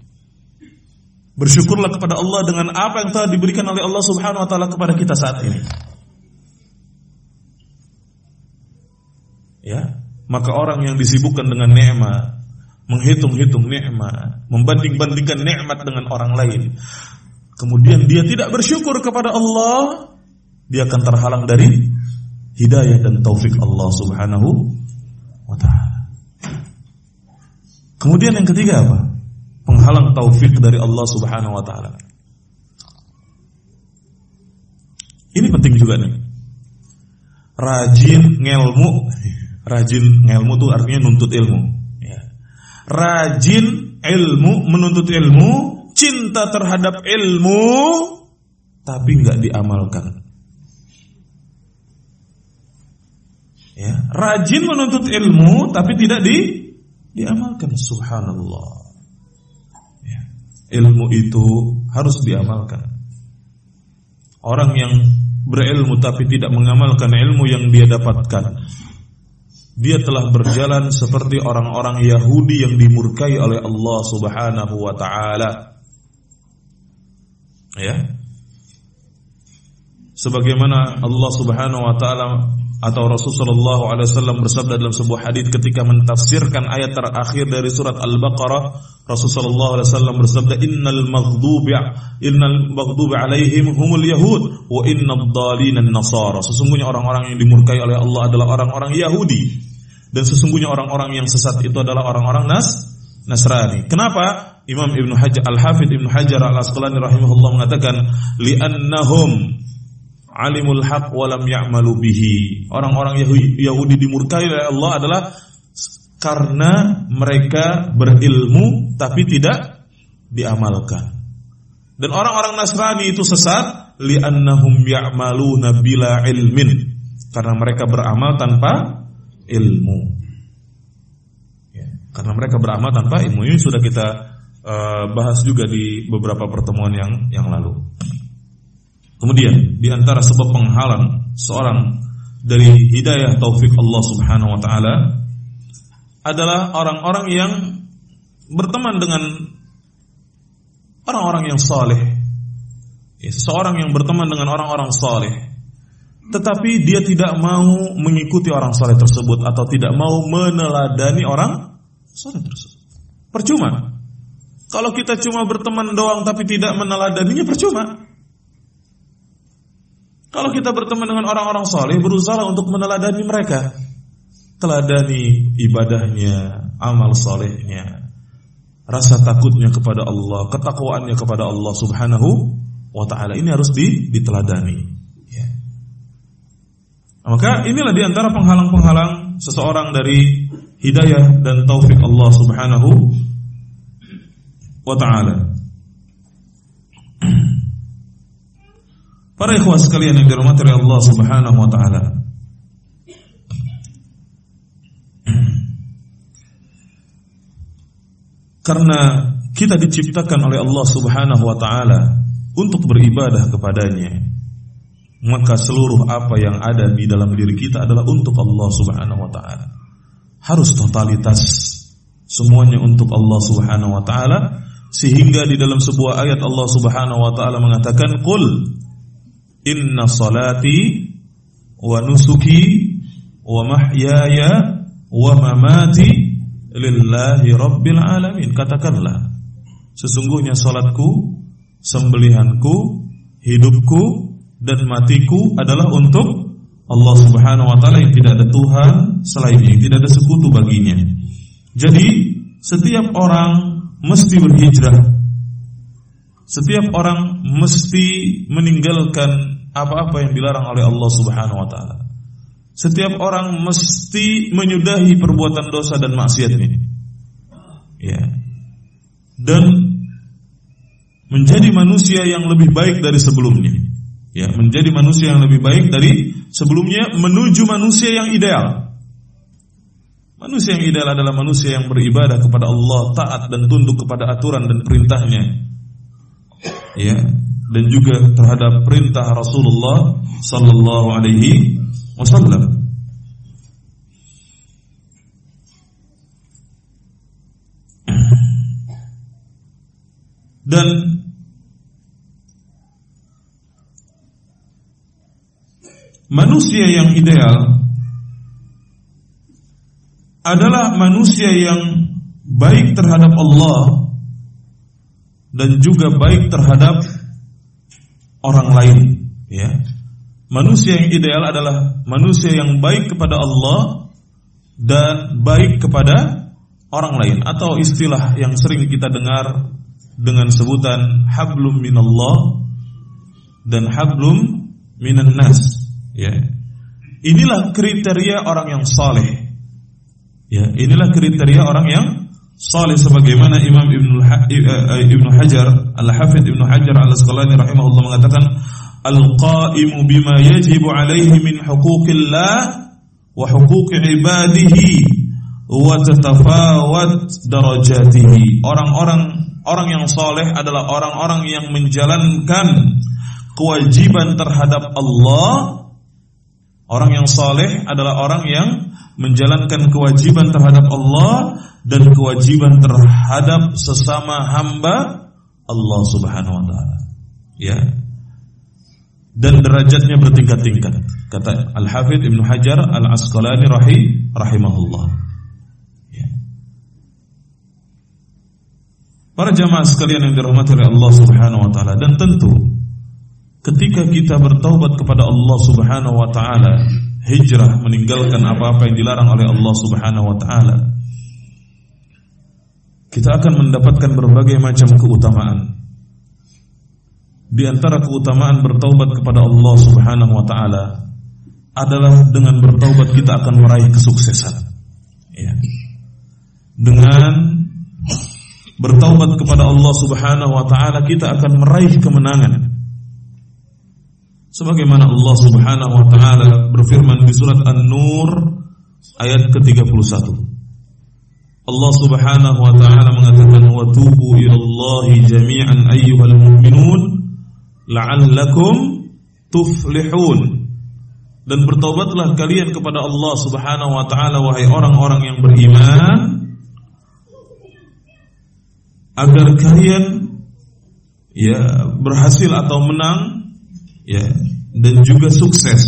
Bersyukurlah kepada Allah dengan apa yang telah diberikan oleh Allah Subhanahu wa taala kepada kita saat ini. Ya, maka orang yang disibukkan dengan nikmat, menghitung-hitung nikmat, membanding-bandingkan nikmat dengan orang lain, kemudian dia tidak bersyukur kepada Allah, dia akan terhalang dari hidayah dan taufik Allah Subhanahu wa taala. Kemudian yang ketiga apa? Penghalang taufik dari Allah Subhanahu wa taala. Ini penting juga nih. Rajin ngelmu, rajin ngelmu itu artinya nuntut ilmu. Ya. Rajin ilmu, menuntut ilmu, cinta terhadap ilmu, tapi nggak diamalkan. Ya, rajin menuntut ilmu tapi tidak di diamalkan. Subhanallah. Ya, ilmu itu harus diamalkan. Orang yang berilmu tapi tidak mengamalkan ilmu yang dia dapatkan dia telah berjalan seperti orang-orang Yahudi yang dimurkai oleh Allah Subhanahu wa taala. Ya. Sebagaimana Allah Subhanahu wa taala atau Rasul Shallallahu Alaihi Wasallam bersabda dalam sebuah hadis ketika mentafsirkan ayat terakhir dari surat Al-Baqarah Rasul Shallallahu Alaihi Wasallam bersabda Innal maghdubi Innal maghdubi alaihim humul yahud wa innad dalina nasara sesungguhnya orang-orang yang dimurkai oleh Allah adalah orang-orang Yahudi dan sesungguhnya orang-orang yang sesat itu adalah orang-orang Nas Nasrani. Kenapa? Imam Ibnu Hajar Al-Hafidz Ibnu Hajar Al-Asqalani rahimahullah mengatakan li'annahum alimul haq walam ya'malu bihi. Orang-orang Yahudi dimurkai oleh Allah adalah karena mereka berilmu tapi tidak diamalkan. Dan orang-orang Nasrani itu sesat li'annahum ya'maluna bila ilmin karena mereka beramal tanpa ilmu. Ya, karena mereka beramal tanpa ilmu ini sudah kita uh, bahas juga di beberapa pertemuan yang yang lalu. Kemudian di antara sebab penghalang seorang dari hidayah taufik Allah Subhanahu wa taala adalah orang-orang yang berteman dengan orang-orang yang saleh. Ya, seseorang yang berteman dengan orang-orang saleh tetapi dia tidak mau mengikuti orang saleh tersebut atau tidak mau meneladani orang saleh tersebut. Percuma. Kalau kita cuma berteman doang tapi tidak meneladaninya percuma. Kalau kita berteman dengan orang-orang soleh, berusaha untuk meneladani mereka. Teladani ibadahnya, amal solehnya, rasa takutnya kepada Allah, ketakwaannya kepada Allah subhanahu wa ta'ala. Ini harus diteladani. Ya. Maka inilah di antara penghalang-penghalang seseorang dari hidayah dan taufik Allah subhanahu wa ta'ala. Para ikhwah sekalian yang dirahmati oleh Allah Subhanahu wa taala. Karena kita diciptakan oleh Allah Subhanahu wa taala untuk beribadah kepadanya. Maka seluruh apa yang ada di dalam diri kita adalah untuk Allah Subhanahu wa taala. Harus totalitas semuanya untuk Allah Subhanahu wa taala sehingga di dalam sebuah ayat Allah Subhanahu wa taala mengatakan qul Inna salati wa nusuki wa mahyaya wa mamati lillahi rabbil alamin. Katakanlah, sesungguhnya salatku, sembelihanku, hidupku dan matiku adalah untuk Allah Subhanahu wa taala yang tidak ada Tuhan selainnya, yang tidak ada sekutu baginya. Jadi, setiap orang mesti berhijrah Setiap orang mesti meninggalkan apa-apa yang dilarang oleh Allah Subhanahu wa taala. Setiap orang mesti menyudahi perbuatan dosa dan maksiat ini. Ya. Dan menjadi manusia yang lebih baik dari sebelumnya. Ya, menjadi manusia yang lebih baik dari sebelumnya menuju manusia yang ideal. Manusia yang ideal adalah manusia yang beribadah kepada Allah, taat dan tunduk kepada aturan dan perintahnya. Ya, dan juga terhadap perintah Rasulullah sallallahu alaihi wasallam. Dan manusia yang ideal adalah manusia yang baik terhadap Allah dan juga baik terhadap orang lain ya. Manusia yang ideal adalah manusia yang baik kepada Allah dan baik kepada orang lain. Atau istilah yang sering kita dengar dengan sebutan hablum minallah dan hablum minan nas ya. Inilah kriteria orang yang saleh Ya, inilah kriteria orang yang saleh sebagaimana Imam Ibnu eh, Ibnu Hajar Al-Hafidz Ibnu Hajar Al-Asqalani rahimahullah mengatakan al-qa'imu bima yajibu alaihi min huquqillah wa huquqi ibadihi wa tatafawat darajatihi. Orang-orang orang yang saleh adalah orang-orang yang menjalankan kewajiban terhadap Allah. Orang yang saleh adalah orang yang menjalankan kewajiban terhadap Allah dan kewajiban terhadap sesama hamba Allah Subhanahu wa taala. Ya. Dan derajatnya bertingkat-tingkat. Kata Al-Hafidz Ibnu Hajar Al-Asqalani rahi rahimahullah. Ya. Para jamaah sekalian yang dirahmati oleh Allah Subhanahu wa taala dan tentu ketika kita bertaubat kepada Allah Subhanahu wa taala hijrah meninggalkan apa-apa yang dilarang oleh Allah Subhanahu wa taala kita akan mendapatkan berbagai macam keutamaan. Di antara keutamaan bertaubat kepada Allah Subhanahu wa taala adalah dengan bertaubat kita akan meraih kesuksesan. Ya. Dengan bertaubat kepada Allah Subhanahu wa taala kita akan meraih kemenangan sebagaimana Allah Subhanahu wa taala berfirman di surat An-Nur ayat ke-31. Allah Subhanahu wa taala mengatakan wa tubu ilallahi jami'an ayyuhal mu'minun la'allakum tuflihun. Dan bertobatlah kalian kepada Allah Subhanahu wa taala wahai orang-orang yang beriman agar kalian ya berhasil atau menang ya dan juga sukses.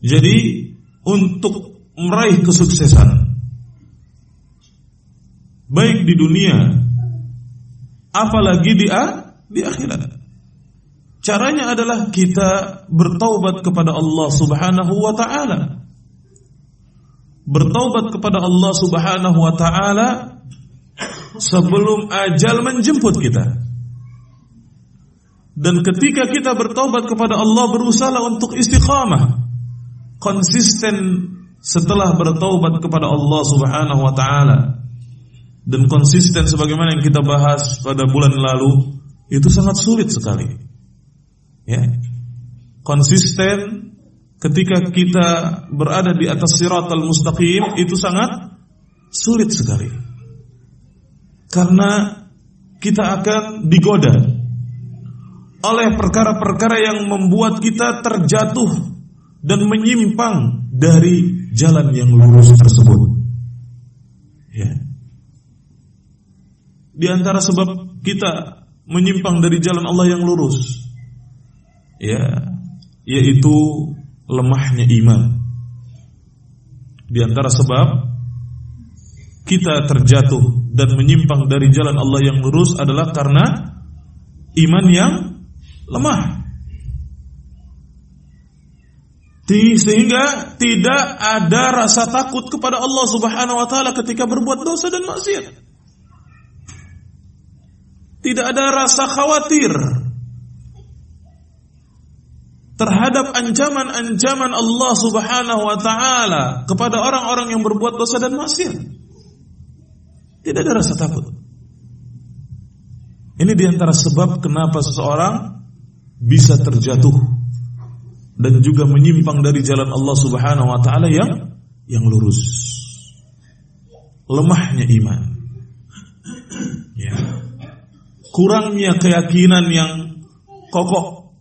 Jadi untuk meraih kesuksesan baik di dunia apalagi di di akhirat. Caranya adalah kita bertaubat kepada Allah Subhanahu wa taala. Bertaubat kepada Allah Subhanahu wa taala sebelum ajal menjemput kita. Dan ketika kita bertobat kepada Allah berusaha untuk istiqamah. Konsisten setelah bertobat kepada Allah Subhanahu wa taala. Dan konsisten sebagaimana yang kita bahas pada bulan lalu itu sangat sulit sekali. Ya. Konsisten ketika kita berada di atas siratal mustaqim itu sangat sulit sekali. Karena kita akan digoda oleh perkara-perkara yang membuat kita terjatuh dan menyimpang dari jalan yang lurus tersebut. Ya. Di antara sebab kita menyimpang dari jalan Allah yang lurus, ya, yaitu lemahnya iman. Di antara sebab kita terjatuh dan menyimpang dari jalan Allah yang lurus adalah karena iman yang lemah. Sehingga tidak ada rasa takut kepada Allah Subhanahu wa taala ketika berbuat dosa dan maksiat. Tidak ada rasa khawatir terhadap ancaman-ancaman Allah Subhanahu wa taala kepada orang-orang yang berbuat dosa dan maksiat. Tidak ada rasa takut. Ini di antara sebab kenapa seseorang bisa terjatuh dan juga menyimpang dari jalan Allah Subhanahu wa taala yang yang lurus. Lemahnya iman. Ya. Kurangnya keyakinan yang kokoh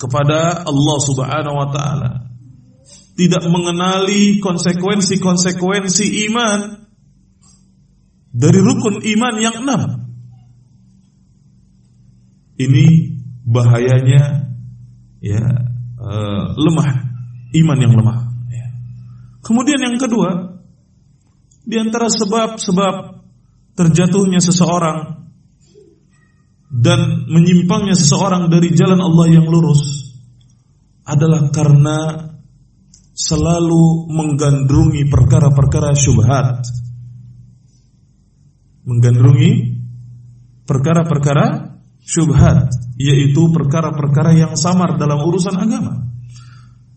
kepada Allah Subhanahu wa taala. Tidak mengenali konsekuensi-konsekuensi iman dari rukun iman yang enam ini bahayanya ya uh, lemah iman yang lemah. Ya. Kemudian yang kedua di antara sebab-sebab terjatuhnya seseorang dan menyimpangnya seseorang dari jalan Allah yang lurus adalah karena selalu menggandrungi perkara-perkara syubhat. Menggandrungi perkara-perkara syubhat yaitu perkara-perkara yang samar dalam urusan agama.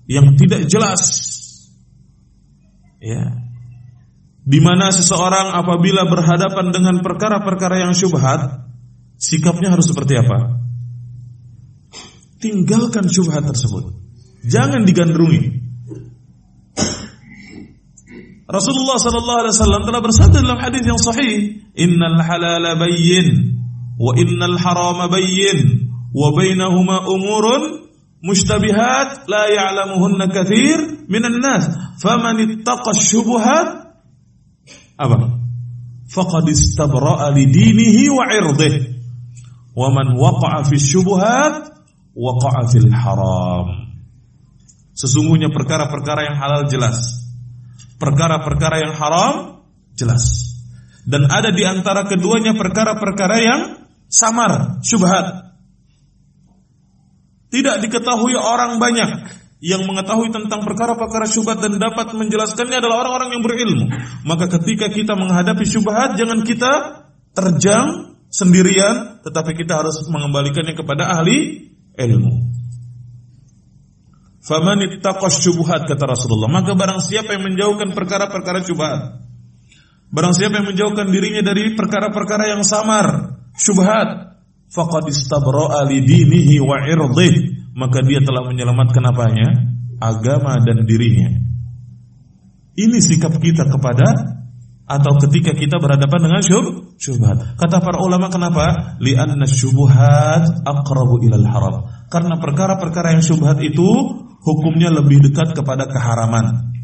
Yang tidak jelas. Ya. Di mana seseorang apabila berhadapan dengan perkara-perkara yang syubhat sikapnya harus seperti apa? Tinggalkan syubhat tersebut. Jangan digandrungi. Rasulullah sallallahu alaihi wasallam telah bersabda dalam hadis yang sahih innal halala bayyin wa innal harama bayyin wa bainahuma umurun mushtabihat la ya'lamuhunna kathir minan nas. Faman ittaqa syubuhat apa? Faqad istabra'a li dinihi wa 'irdihi. Wa man waqa'a fi syubuhat waqa'a fil haram. Sesungguhnya perkara-perkara yang halal jelas. Perkara-perkara yang haram jelas. Dan ada di antara keduanya perkara-perkara yang samar, syubhat. Tidak diketahui orang banyak yang mengetahui tentang perkara-perkara syubhat dan dapat menjelaskannya adalah orang-orang yang berilmu. Maka ketika kita menghadapi syubhat jangan kita terjang sendirian, tetapi kita harus mengembalikannya kepada ahli ilmu. Faman ittaqas syubhat kata Rasulullah, maka barang siapa yang menjauhkan perkara-perkara syubhat, barang siapa yang menjauhkan dirinya dari perkara-perkara yang samar, syubhat faqad istabra'a li dinihi wa irdih maka dia telah menyelamatkan apanya agama dan dirinya ini sikap kita kepada atau ketika kita berhadapan dengan syub, syubhat. Kata para ulama kenapa? Li'anna syubhat aqrabu ilal haram. Karena perkara-perkara yang syubhat itu hukumnya lebih dekat kepada keharaman.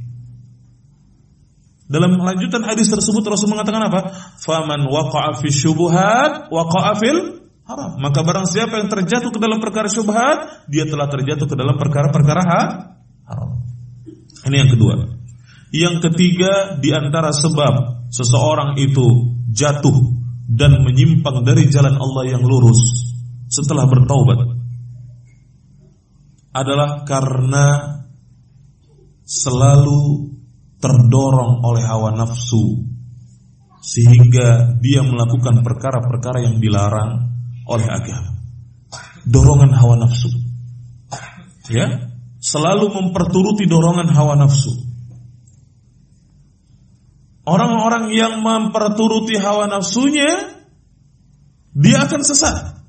Dalam lanjutan hadis tersebut Rasul mengatakan apa? Faman waqa'a fi syubhat waqa'a fil haram. Maka barang siapa yang terjatuh ke dalam perkara syubhat, dia telah terjatuh ke dalam perkara-perkara haram. Ini yang kedua. Yang ketiga di antara sebab seseorang itu jatuh dan menyimpang dari jalan Allah yang lurus setelah bertaubat adalah karena selalu terdorong oleh hawa nafsu sehingga dia melakukan perkara-perkara yang dilarang oleh agama. Dorongan hawa nafsu. Ya, selalu memperturuti dorongan hawa nafsu. Orang-orang yang memperturuti hawa nafsunya dia akan sesat.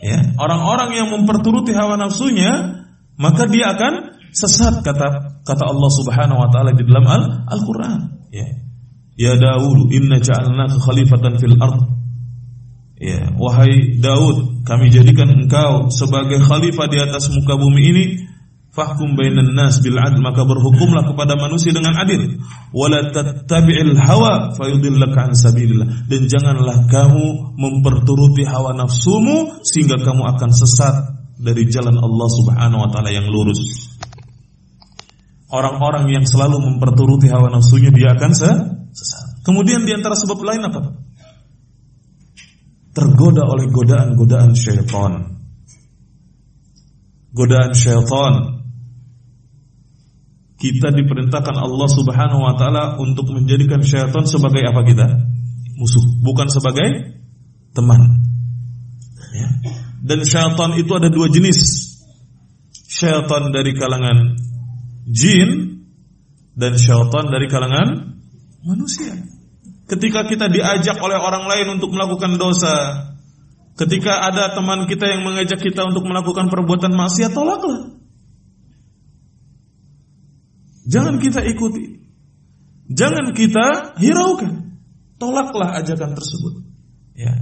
Ya, orang-orang yang memperturuti hawa nafsunya maka dia akan sesat kata kata Allah Subhanahu wa taala di dalam Al-Qur'an. Ya. Ya Daud inna ja'alnaka khalifatan fil ard. Ya. Wahai Daud kami jadikan engkau sebagai khalifah di atas muka bumi ini. Fahkum bainan nas bil adl maka berhukumlah kepada manusia dengan adil. Wala tattabi'il hawa fayudillaka an sabilillah. Dan janganlah kamu memperturuti hawa nafsumu sehingga kamu akan sesat dari jalan Allah Subhanahu wa taala yang lurus orang-orang yang selalu memperturuti hawa nafsunya dia akan sesat. Kemudian di antara sebab lain apa? Tergoda oleh godaan-godaan syaitan. Godaan syaitan. Kita diperintahkan Allah Subhanahu wa taala untuk menjadikan syaitan sebagai apa kita? Musuh, bukan sebagai teman. Ya. Dan syaitan itu ada dua jenis. Syaitan dari kalangan jin dan syaitan dari kalangan manusia. Ketika kita diajak oleh orang lain untuk melakukan dosa, ketika ada teman kita yang mengajak kita untuk melakukan perbuatan maksiat, tolaklah. Jangan kita ikuti. Jangan kita hiraukan. Tolaklah ajakan tersebut. Ya.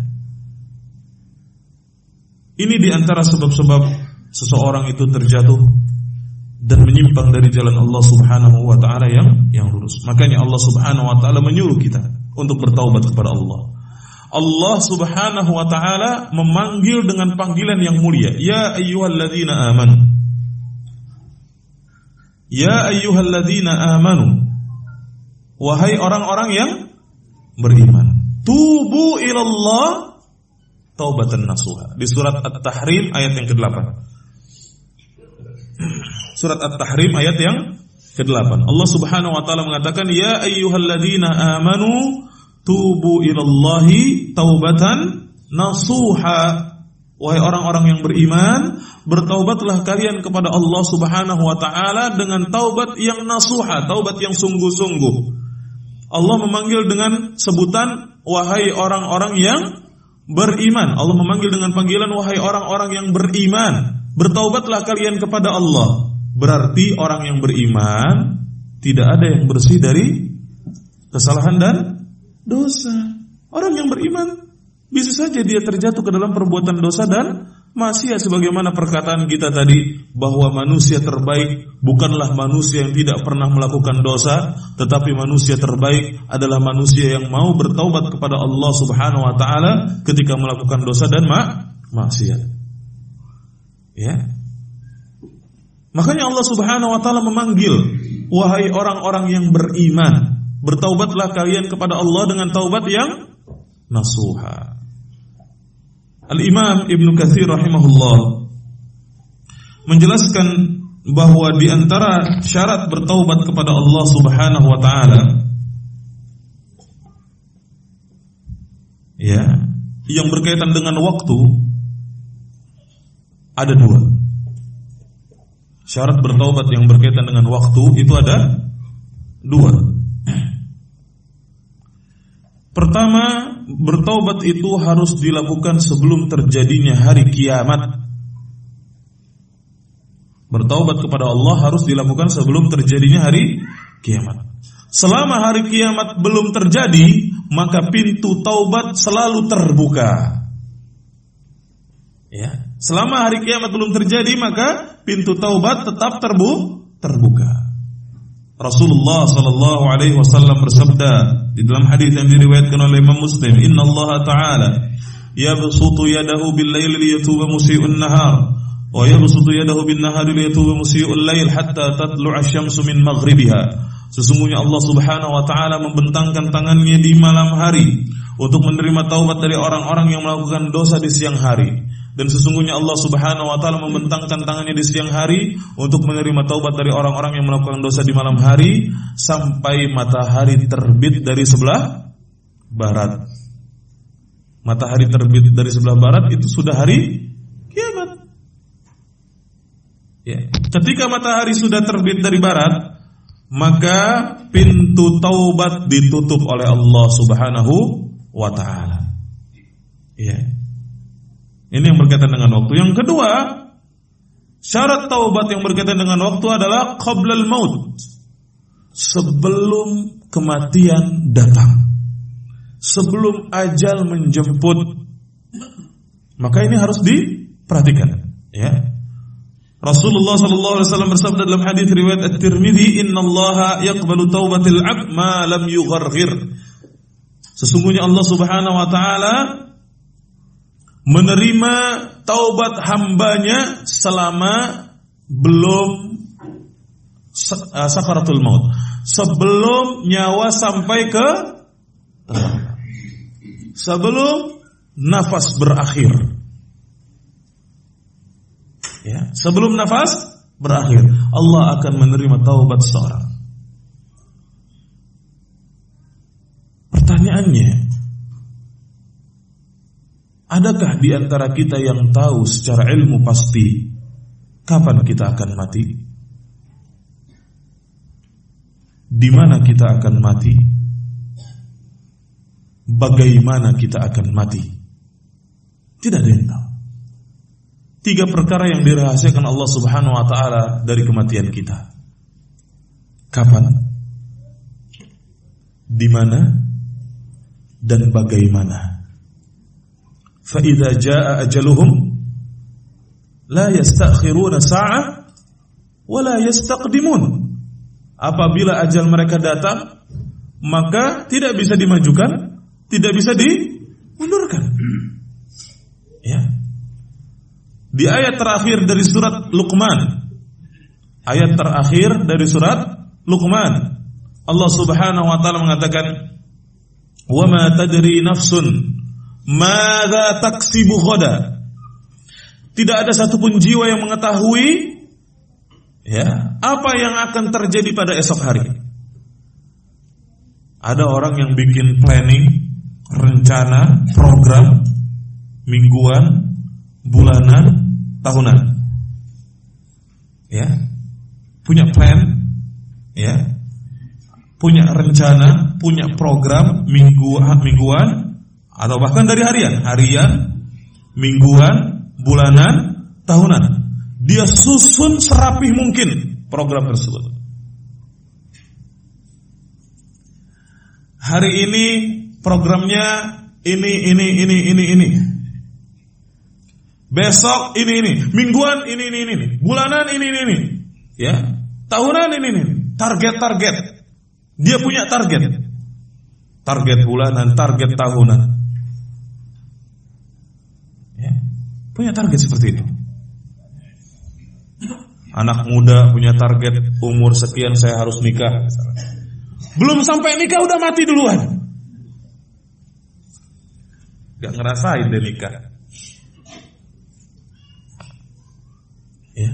Ini di antara sebab-sebab seseorang itu terjatuh dan menyimpang dari jalan Allah Subhanahu wa taala yang yang lurus. Makanya Allah Subhanahu wa taala menyuruh kita untuk bertaubat kepada Allah. Allah Subhanahu wa taala memanggil dengan panggilan yang mulia, ya ayyuhalladzina amanu. Ya ayyuhalladzina amanu. Wahai orang-orang yang beriman. Tubu ilallah taubatan nasuha. Di surat At-Tahrim ayat yang ke-8. Surat At-Tahrim ayat yang ke-8. Allah Subhanahu wa taala mengatakan ya ayyuhalladzina amanu tubu ilallahi taubatan nasuha Wahai orang-orang yang beriman, bertaubatlah kalian kepada Allah Subhanahu wa taala dengan taubat yang nasuha, taubat yang sungguh-sungguh. Allah memanggil dengan sebutan wahai orang-orang yang beriman. Allah memanggil dengan panggilan wahai orang-orang yang beriman. Bertaubatlah kalian kepada Allah. Berarti orang yang beriman tidak ada yang bersih dari kesalahan dan dosa. Orang yang beriman bisa saja dia terjatuh ke dalam perbuatan dosa dan masih ya sebagaimana perkataan kita tadi bahwa manusia terbaik bukanlah manusia yang tidak pernah melakukan dosa, tetapi manusia terbaik adalah manusia yang mau bertaubat kepada Allah Subhanahu wa taala ketika melakukan dosa dan mak maksiat. Ya. Makanya Allah Subhanahu wa taala memanggil wahai orang-orang yang beriman, bertaubatlah kalian kepada Allah dengan taubat yang nasuha. Al-Imam Ibn Kathir rahimahullah menjelaskan bahwa di antara syarat bertaubat kepada Allah Subhanahu wa taala ya, yang berkaitan dengan waktu ada dua. Syarat bertaubat yang berkaitan dengan waktu itu ada dua. Pertama, bertaubat itu harus dilakukan sebelum terjadinya hari kiamat. Bertaubat kepada Allah harus dilakukan sebelum terjadinya hari kiamat. Selama hari kiamat belum terjadi, maka pintu taubat selalu terbuka. Ya, selama hari kiamat belum terjadi, maka pintu taubat tetap terbu terbuka. Rasulullah sallallahu alaihi wasallam bersabda di dalam hadis yang diriwayatkan oleh Imam Muslim, "Inna Allah Ta'ala yabsutu yadahu bil laili liyatuba musii'un nahar wa yabsutu yadahu bin nahari liyatuba musii'ul lail hatta tatlu'a asy-syamsu min maghribiha." Sesungguhnya Allah Subhanahu wa taala membentangkan tangannya di malam hari untuk menerima taubat dari orang-orang yang melakukan dosa di siang hari dan sesungguhnya Allah Subhanahu wa taala membentangkan tangannya di siang hari untuk menerima taubat dari orang-orang yang melakukan dosa di malam hari sampai matahari terbit dari sebelah barat. Matahari terbit dari sebelah barat itu sudah hari kiamat. Ya. Ketika matahari sudah terbit dari barat, maka pintu taubat ditutup oleh Allah Subhanahu wa taala. Ya. Ini yang berkaitan dengan waktu. Yang kedua, syarat taubat yang berkaitan dengan waktu adalah qablal maut. Sebelum kematian datang. Sebelum ajal menjemput. Maka ini harus diperhatikan, ya. Rasulullah sallallahu alaihi wasallam bersabda dalam hadis riwayat At-Tirmidzi, "Innallaha yaqbalu taubatil 'abd ma lam yugharghir." Sesungguhnya Allah Subhanahu wa taala menerima taubat hambanya selama belum uh, sakaratul maut. Sebelum nyawa sampai ke sebelum nafas berakhir. Ya sebelum nafas berakhir Allah akan menerima taubat seorang pertanyaannya Adakah di antara kita yang tahu secara ilmu pasti kapan kita akan mati? Di mana kita akan mati? Bagaimana kita akan mati? Tidak ada yang tahu. Tiga perkara yang dirahasiakan Allah Subhanahu wa taala dari kematian kita. Kapan? Di mana? Dan bagaimana? fa idza jaa ajaluhum la yastakhiruna sa'a wa. Apabila ajal mereka datang, maka tidak bisa dimajukan, tidak bisa dimundurkan. Ya. Di ayat terakhir dari surat Luqman. Ayat terakhir dari surat Luqman. Allah Subhanahu wa taala mengatakan, "Wa ma tadri nafsun Mada taksibu ghoda. Tidak ada satupun jiwa yang mengetahui ya, apa yang akan terjadi pada esok hari. Ada orang yang bikin planning, rencana, program mingguan, bulanan, tahunan. Ya. Punya plan, ya. Punya rencana, punya program minggu mingguan, atau bahkan dari harian, harian, mingguan, bulanan, tahunan. Dia susun serapih mungkin program tersebut. Hari ini programnya ini ini ini ini ini. Besok ini ini, mingguan ini ini ini, bulanan ini ini ini. Ya. Tahunan ini ini. Target-target. Dia punya target. Target bulanan, target tahunan. Punya target seperti itu. Anak muda punya target umur sekian saya harus nikah. Belum sampai nikah udah mati duluan. Gak ngerasain deh nikah. Ya.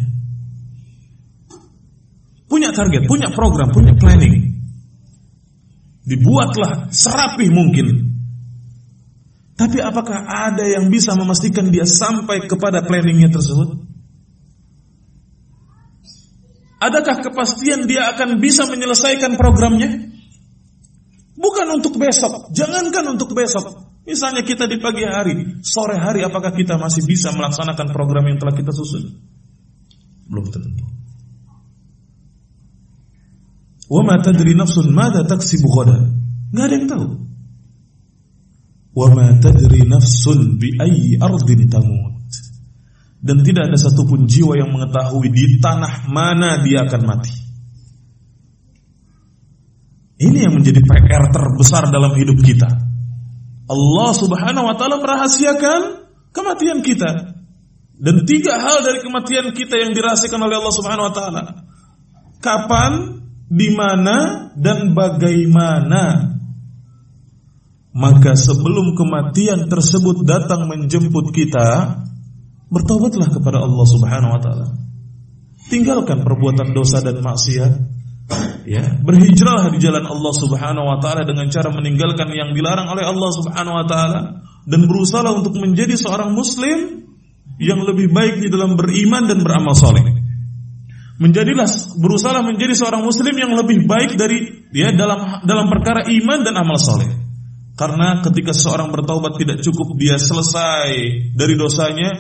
Punya target, punya program, punya planning. Dibuatlah serapih mungkin tapi apakah ada yang bisa memastikan dia sampai kepada planningnya tersebut? Adakah kepastian dia akan bisa menyelesaikan programnya? Bukan untuk besok, jangankan untuk besok. Misalnya kita di pagi hari, sore hari apakah kita masih bisa melaksanakan program yang telah kita susun? Belum tentu. Wa ma tadri nafsun madza taksibu ghadan. Enggak ada yang tahu. Dan tidak ada satupun jiwa yang mengetahui di tanah mana dia akan mati. Ini yang menjadi PR terbesar dalam hidup kita. Allah Subhanahu wa taala merahasiakan kematian kita. Dan tiga hal dari kematian kita yang dirahasiakan oleh Allah Subhanahu wa taala. Kapan, di mana, dan bagaimana maka sebelum kematian tersebut datang menjemput kita, bertobatlah kepada Allah Subhanahu wa taala. Tinggalkan perbuatan dosa dan maksiat. Ya, berhijrah di jalan Allah Subhanahu wa taala dengan cara meninggalkan yang dilarang oleh Allah Subhanahu wa taala dan berusaha untuk menjadi seorang muslim yang lebih baik di dalam beriman dan beramal soleh. Menjadilah berusaha menjadi seorang muslim yang lebih baik dari dia dalam dalam perkara iman dan amal soleh. Karena ketika seorang bertaubat tidak cukup dia selesai dari dosanya,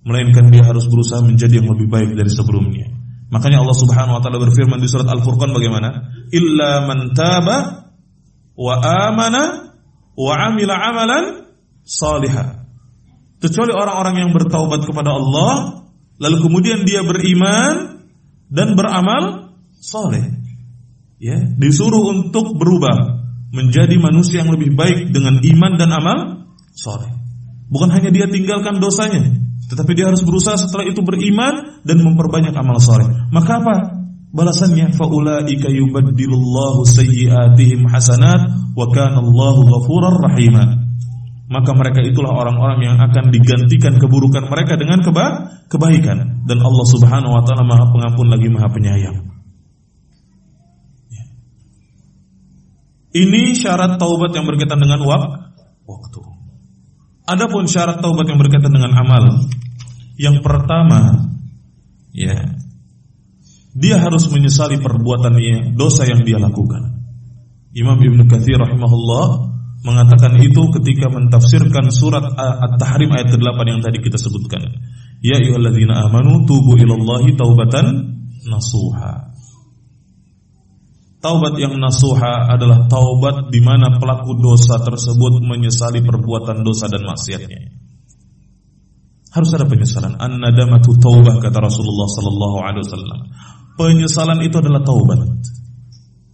melainkan dia harus berusaha menjadi yang lebih baik dari sebelumnya. Makanya Allah Subhanahu wa taala berfirman di surat Al-Furqan bagaimana? Illa man taba wa amana wa amila amalan salihah. Kecuali orang-orang yang bertaubat kepada Allah lalu kemudian dia beriman dan beramal saleh. Ya, disuruh untuk berubah menjadi manusia yang lebih baik dengan iman dan amal soleh. Bukan hanya dia tinggalkan dosanya, tetapi dia harus berusaha setelah itu beriman dan memperbanyak amal soleh. Maka apa? Balasannya faulaika yubaddilullahu sayyi'atihim hasanat wa kana Allahu ghafurar. Maka mereka itulah orang-orang yang akan digantikan keburukan mereka dengan keba kebaikan dan Allah Subhanahu wa taala Maha Pengampun lagi Maha Penyayang. Ini syarat taubat yang berkaitan dengan wak waktu. Adapun syarat taubat yang berkaitan dengan amal, yang pertama, ya, dia harus menyesali perbuatannya, dosa yang dia lakukan. Imam Ibn Kathir rahimahullah mengatakan itu ketika mentafsirkan surat At-Tahrim ayat 8 yang tadi kita sebutkan. Ya ayyuhalladzina amanu tubu ilallahi taubatan nasuha. Taubat yang nasuha adalah taubat di mana pelaku dosa tersebut menyesali perbuatan dosa dan maksiatnya. Harus ada penyesalan. An-nadamatu taubah kata Rasulullah sallallahu alaihi wasallam. Penyesalan itu adalah taubat.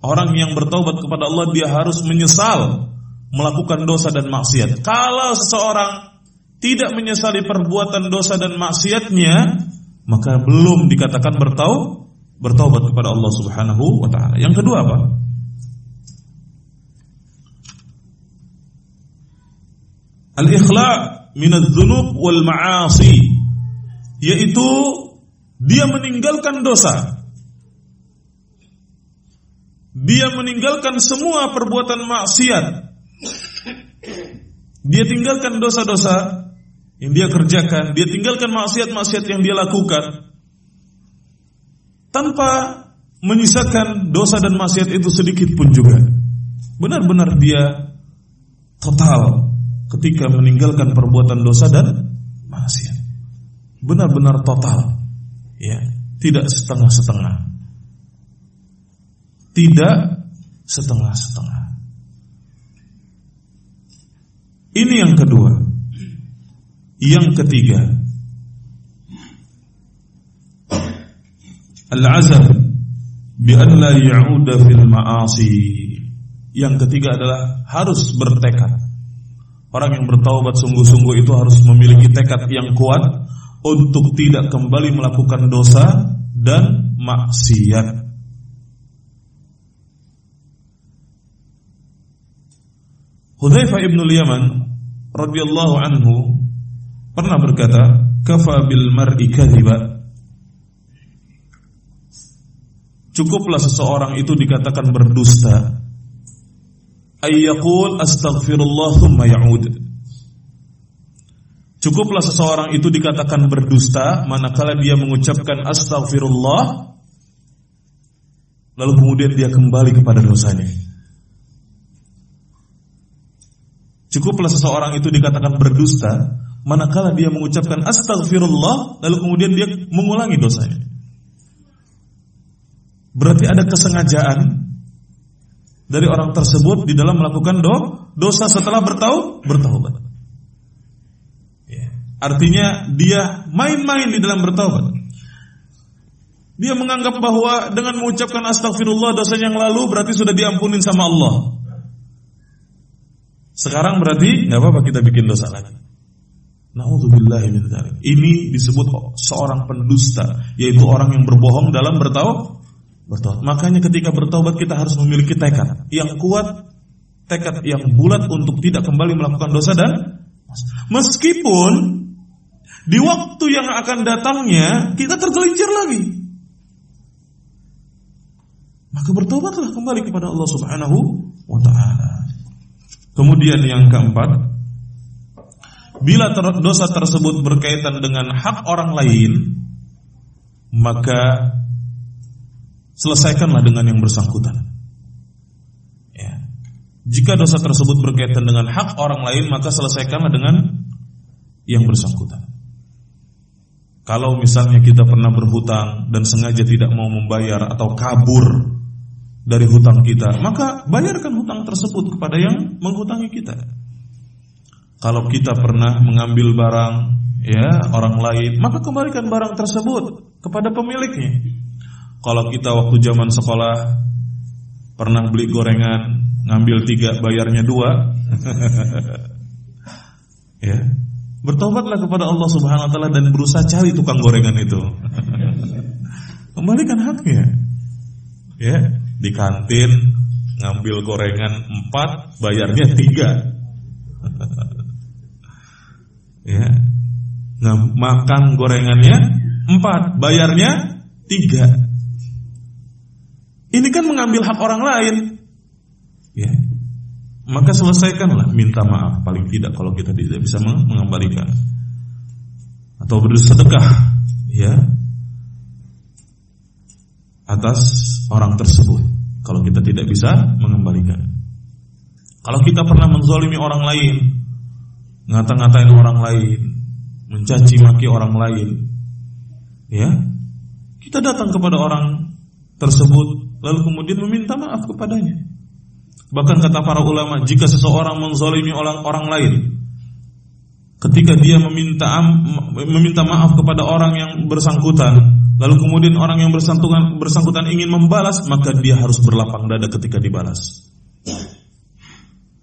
Orang yang bertaubat kepada Allah dia harus menyesal melakukan dosa dan maksiat. Kalau seseorang tidak menyesali perbuatan dosa dan maksiatnya, maka belum dikatakan bertaubat bertobat kepada Allah Subhanahu wa taala. Yang kedua apa? Al-ikhla' min adz-dzunub wal ma'asi yaitu dia meninggalkan dosa. Dia meninggalkan semua perbuatan maksiat. Dia tinggalkan dosa-dosa yang dia kerjakan, dia tinggalkan maksiat-maksiat yang dia lakukan tanpa menyisakan dosa dan maksiat itu sedikit pun juga. Benar-benar dia total ketika meninggalkan perbuatan dosa dan maksiat. Benar-benar total. Ya, tidak setengah-setengah. Tidak setengah-setengah. Ini yang kedua. Yang ketiga, Al-azam bi an la ya'uda fil ma'asi. Yang ketiga adalah harus bertekad. Orang yang bertaubat sungguh-sungguh itu harus memiliki tekad yang kuat untuk tidak kembali melakukan dosa dan maksiat. Hudzaifah ibn Yaman radhiyallahu anhu pernah berkata, "Kafa bil mar'i kadhiba Cukuplah seseorang itu dikatakan berdusta. Ayyakul astaghfirullah thumma ya'ud. Cukuplah seseorang itu dikatakan berdusta manakala dia mengucapkan astaghfirullah lalu kemudian dia kembali kepada dosanya. Cukuplah seseorang itu dikatakan berdusta manakala dia mengucapkan astaghfirullah lalu kemudian dia mengulangi dosanya. Berarti ada kesengajaan dari orang tersebut di dalam melakukan do, dosa setelah bertau bertaubat. Ya. Artinya dia main-main di dalam bertaubat. Dia menganggap bahwa dengan mengucapkan astagfirullah dosa yang lalu berarti sudah diampunin sama Allah. Sekarang berarti nggak apa-apa kita bikin dosa lagi. Ini disebut seorang pendusta, yaitu orang yang berbohong dalam bertaubat bertobat. Makanya ketika bertobat kita harus memiliki tekad yang kuat, tekad yang bulat untuk tidak kembali melakukan dosa dan meskipun di waktu yang akan datangnya kita tergelincir lagi. Maka bertobatlah kembali kepada Allah Subhanahu wa taala. Kemudian yang keempat, bila ter dosa tersebut berkaitan dengan hak orang lain, maka selesaikanlah dengan yang bersangkutan. Ya. Jika dosa tersebut berkaitan dengan hak orang lain, maka selesaikanlah dengan yang bersangkutan. Kalau misalnya kita pernah berhutang dan sengaja tidak mau membayar atau kabur dari hutang kita, maka bayarkan hutang tersebut kepada yang menghutangi kita. Kalau kita pernah mengambil barang ya orang lain, maka kembalikan barang tersebut kepada pemiliknya. Kalau kita waktu zaman sekolah pernah beli gorengan, ngambil tiga, bayarnya dua, ya. Bertobatlah kepada Allah Subhanahu Wa Taala dan berusaha cari tukang gorengan itu, kembalikan haknya, ya di kantin ngambil gorengan empat, bayarnya tiga, ya. Makan gorengannya empat, bayarnya tiga. Ini kan mengambil hak orang lain. Ya. maka selesaikanlah minta maaf paling tidak kalau kita tidak bisa mengembalikan atau bersedekah ya atas orang tersebut kalau kita tidak bisa mengembalikan. Kalau kita pernah menzolimi orang lain, ngata-ngatain orang lain, mencaci maki orang lain, ya, kita datang kepada orang tersebut lalu kemudian meminta maaf kepadanya. Bahkan kata para ulama, jika seseorang menzolimi orang orang lain, ketika dia meminta meminta maaf kepada orang yang bersangkutan, lalu kemudian orang yang bersangkutan bersangkutan ingin membalas, maka dia harus berlapang dada ketika dibalas.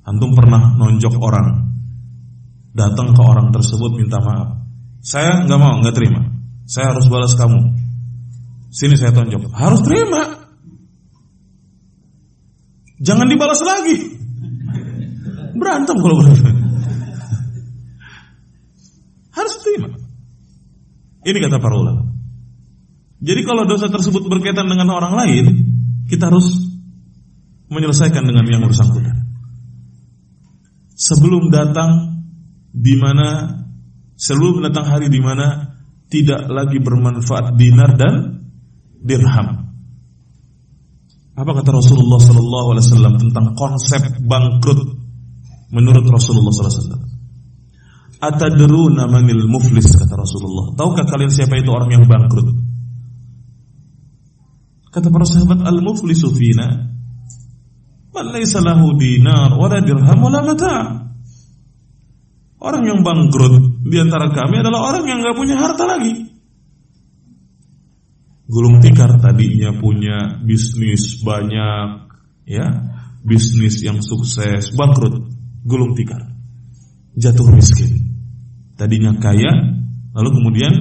Antum pernah nonjok orang, datang ke orang tersebut minta maaf. Saya nggak mau, nggak terima. Saya harus balas kamu. Sini saya tonjok. Harus terima. Jangan dibalas lagi. Berantem kalau berantem. Harus terima. Ini kata para ulama. Jadi kalau dosa tersebut berkaitan dengan orang lain, kita harus menyelesaikan dengan yang bersangkutan. Sebelum datang di mana sebelum datang hari di mana tidak lagi bermanfaat dinar dan dirham. Apa kata Rasulullah sallallahu alaihi wasallam tentang konsep bangkrut menurut Rasulullah sallallahu alaihi wasallam? Atadruna manil muflis kata Rasulullah. Tahukah kalian siapa itu orang yang bangkrut? Kata para sahabat al-muflisu fina man laysa lahu dinar wala dirham wala mata'. Orang yang bangkrut di antara kami adalah orang yang nggak punya harta lagi. Gulung tikar tadinya punya bisnis banyak, ya, bisnis yang sukses, bangkrut, gulung tikar, jatuh miskin. Tadinya kaya, lalu kemudian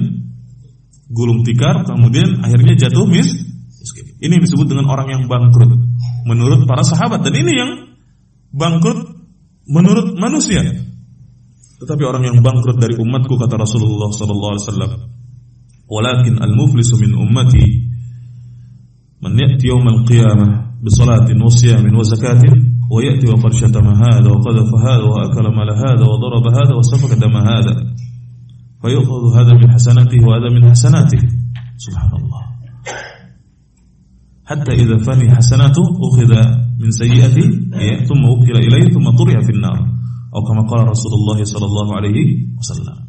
gulung tikar, kemudian akhirnya jatuh mis, ini yang disebut dengan orang yang bangkrut menurut para sahabat dan ini yang bangkrut menurut manusia. Tetapi orang yang bangkrut dari umatku kata Rasulullah sallallahu alaihi wasallam, ولكن المفلس من أمتي من يأتي يوم القيامة بصلاة وصيام وزكاة ويأتي وقد شتم هذا وقذف هذا وأكل مال هذا وضرب هذا وسفك دم هذا فيؤخذ هذا من حسناته وهذا من حسناته. سبحان الله حتى إذا فني حسناته أخذ من سيئته ثم وكل إليه ثم طرع في النار أو كما قال رسول الله صلى الله عليه وسلم.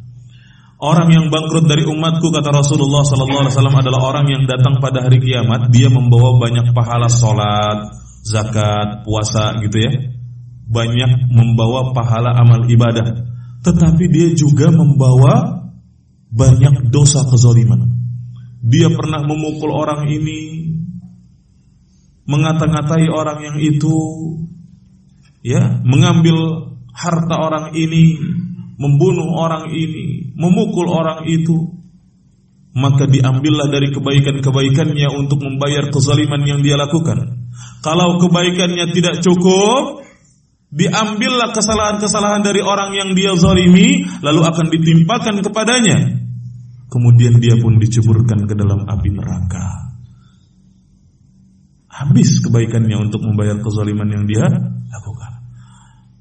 Orang yang bangkrut dari umatku kata Rasulullah sallallahu alaihi wasallam adalah orang yang datang pada hari kiamat dia membawa banyak pahala salat, zakat, puasa gitu ya. Banyak membawa pahala amal ibadah. Tetapi dia juga membawa banyak dosa kezaliman. Dia pernah memukul orang ini, mengata-ngatai orang yang itu ya mengambil harta orang ini membunuh orang ini memukul orang itu maka diambillah dari kebaikan-kebaikannya untuk membayar kezaliman yang dia lakukan. Kalau kebaikannya tidak cukup diambillah kesalahan-kesalahan dari orang yang dia zalimi lalu akan ditimpakan kepadanya. Kemudian dia pun diceburkan ke dalam api neraka. Habis kebaikannya untuk membayar kezaliman yang dia lakukan.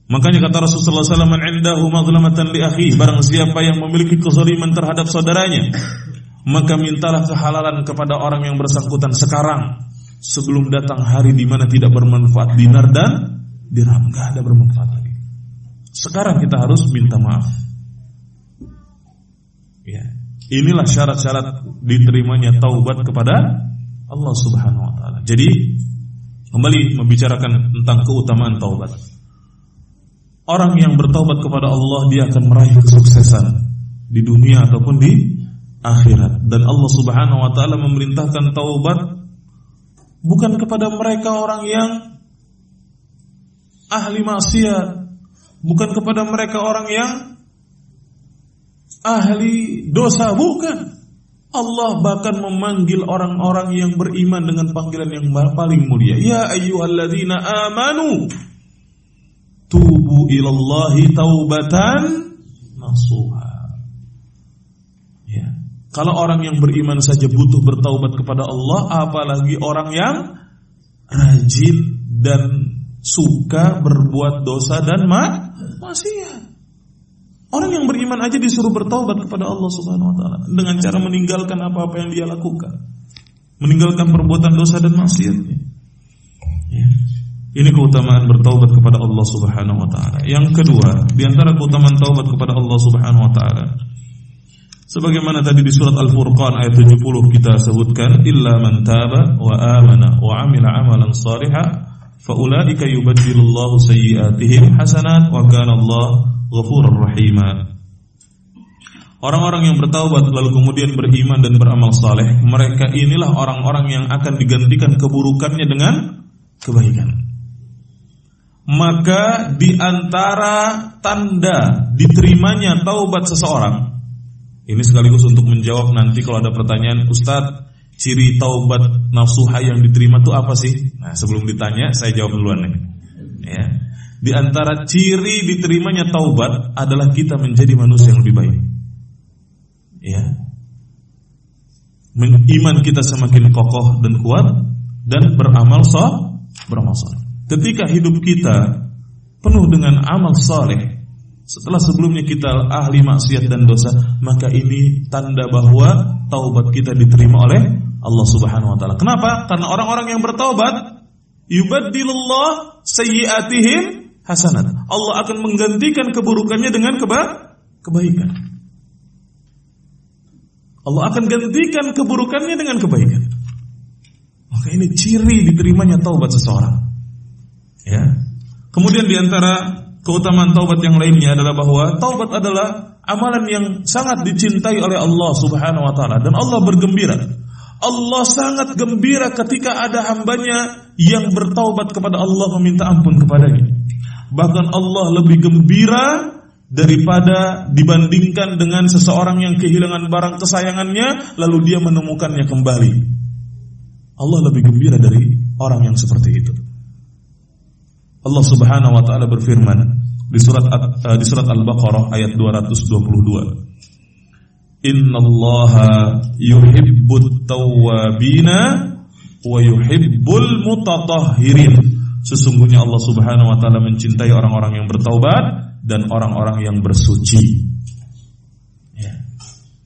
Makanya kata Rasulullah SAW, "Indahu mazlamatan li akhi." Barang siapa yang memiliki kezaliman terhadap saudaranya, maka mintalah kehalalan kepada orang yang bersangkutan sekarang sebelum datang hari di mana tidak bermanfaat dinar dan dirham, enggak ada bermanfaat lagi. Sekarang kita harus minta maaf. Ya. Inilah syarat-syarat diterimanya taubat kepada Allah Subhanahu wa taala. Jadi kembali membicarakan tentang keutamaan taubat. Orang yang bertaubat kepada Allah dia akan meraih kesuksesan di dunia ataupun di akhirat. Dan Allah Subhanahu wa taala memerintahkan taubat bukan kepada mereka orang yang ahli maksiat, bukan kepada mereka orang yang ahli dosa, bukan. Allah bahkan memanggil orang-orang yang beriman dengan panggilan yang paling mulia. Ya ayyuhalladzina amanu tubu ilallahi taubatan nasuha. Ya. Kalau orang yang beriman saja butuh bertaubat kepada Allah, apalagi orang yang rajin dan suka berbuat dosa dan ma maksiat. Orang yang beriman aja disuruh bertobat kepada Allah Subhanahu wa taala dengan cara meninggalkan apa-apa yang dia lakukan. Meninggalkan perbuatan dosa dan maksiatnya. Ya. Ini keutamaan bertaubat kepada Allah Subhanahu wa taala. Yang kedua, di antara keutamaan taubat kepada Allah Subhanahu wa taala. Sebagaimana tadi di surat Al-Furqan ayat 70 kita sebutkan, illa man taba wa amana wa amila amalan salihan faulaika yubaddilullahu sayyi'atihim hasanat wa kana Allah ghafurur rahima. Orang-orang yang bertaubat lalu kemudian beriman dan beramal saleh, mereka inilah orang-orang yang akan digantikan keburukannya dengan kebaikan maka di antara tanda diterimanya taubat seseorang ini sekaligus untuk menjawab nanti kalau ada pertanyaan Ustadz ciri taubat nafsuha yang diterima itu apa sih? Nah sebelum ditanya saya jawab duluan nih ya. Di antara ciri diterimanya taubat adalah kita menjadi manusia yang lebih baik ya. Iman kita semakin kokoh dan kuat dan beramal sah, beramal saleh. Ketika hidup kita penuh dengan amal saleh, setelah sebelumnya kita ahli maksiat dan dosa, maka ini tanda bahwa taubat kita diterima oleh Allah Subhanahu wa taala. Kenapa? Karena orang-orang yang bertaubat yubaddilullah sayyi'atihim hasanat. Allah akan menggantikan keburukannya dengan keba kebaikan. Allah akan gantikan keburukannya dengan kebaikan. Maka ini ciri diterimanya taubat seseorang. Ya. Kemudian di antara keutamaan taubat yang lainnya adalah bahwa taubat adalah amalan yang sangat dicintai oleh Allah Subhanahu wa taala dan Allah bergembira. Allah sangat gembira ketika ada hambanya yang bertaubat kepada Allah meminta ampun kepadanya. Bahkan Allah lebih gembira daripada dibandingkan dengan seseorang yang kehilangan barang kesayangannya lalu dia menemukannya kembali. Allah lebih gembira dari orang yang seperti itu. Allah Subhanahu wa taala berfirman di surat uh, di surat Al-Baqarah ayat 222. Innallaha yuhibbut tawwabina wa yuhibbul mutatahhirin. Sesungguhnya Allah Subhanahu wa taala mencintai orang-orang yang bertaubat dan orang-orang yang bersuci. Ya.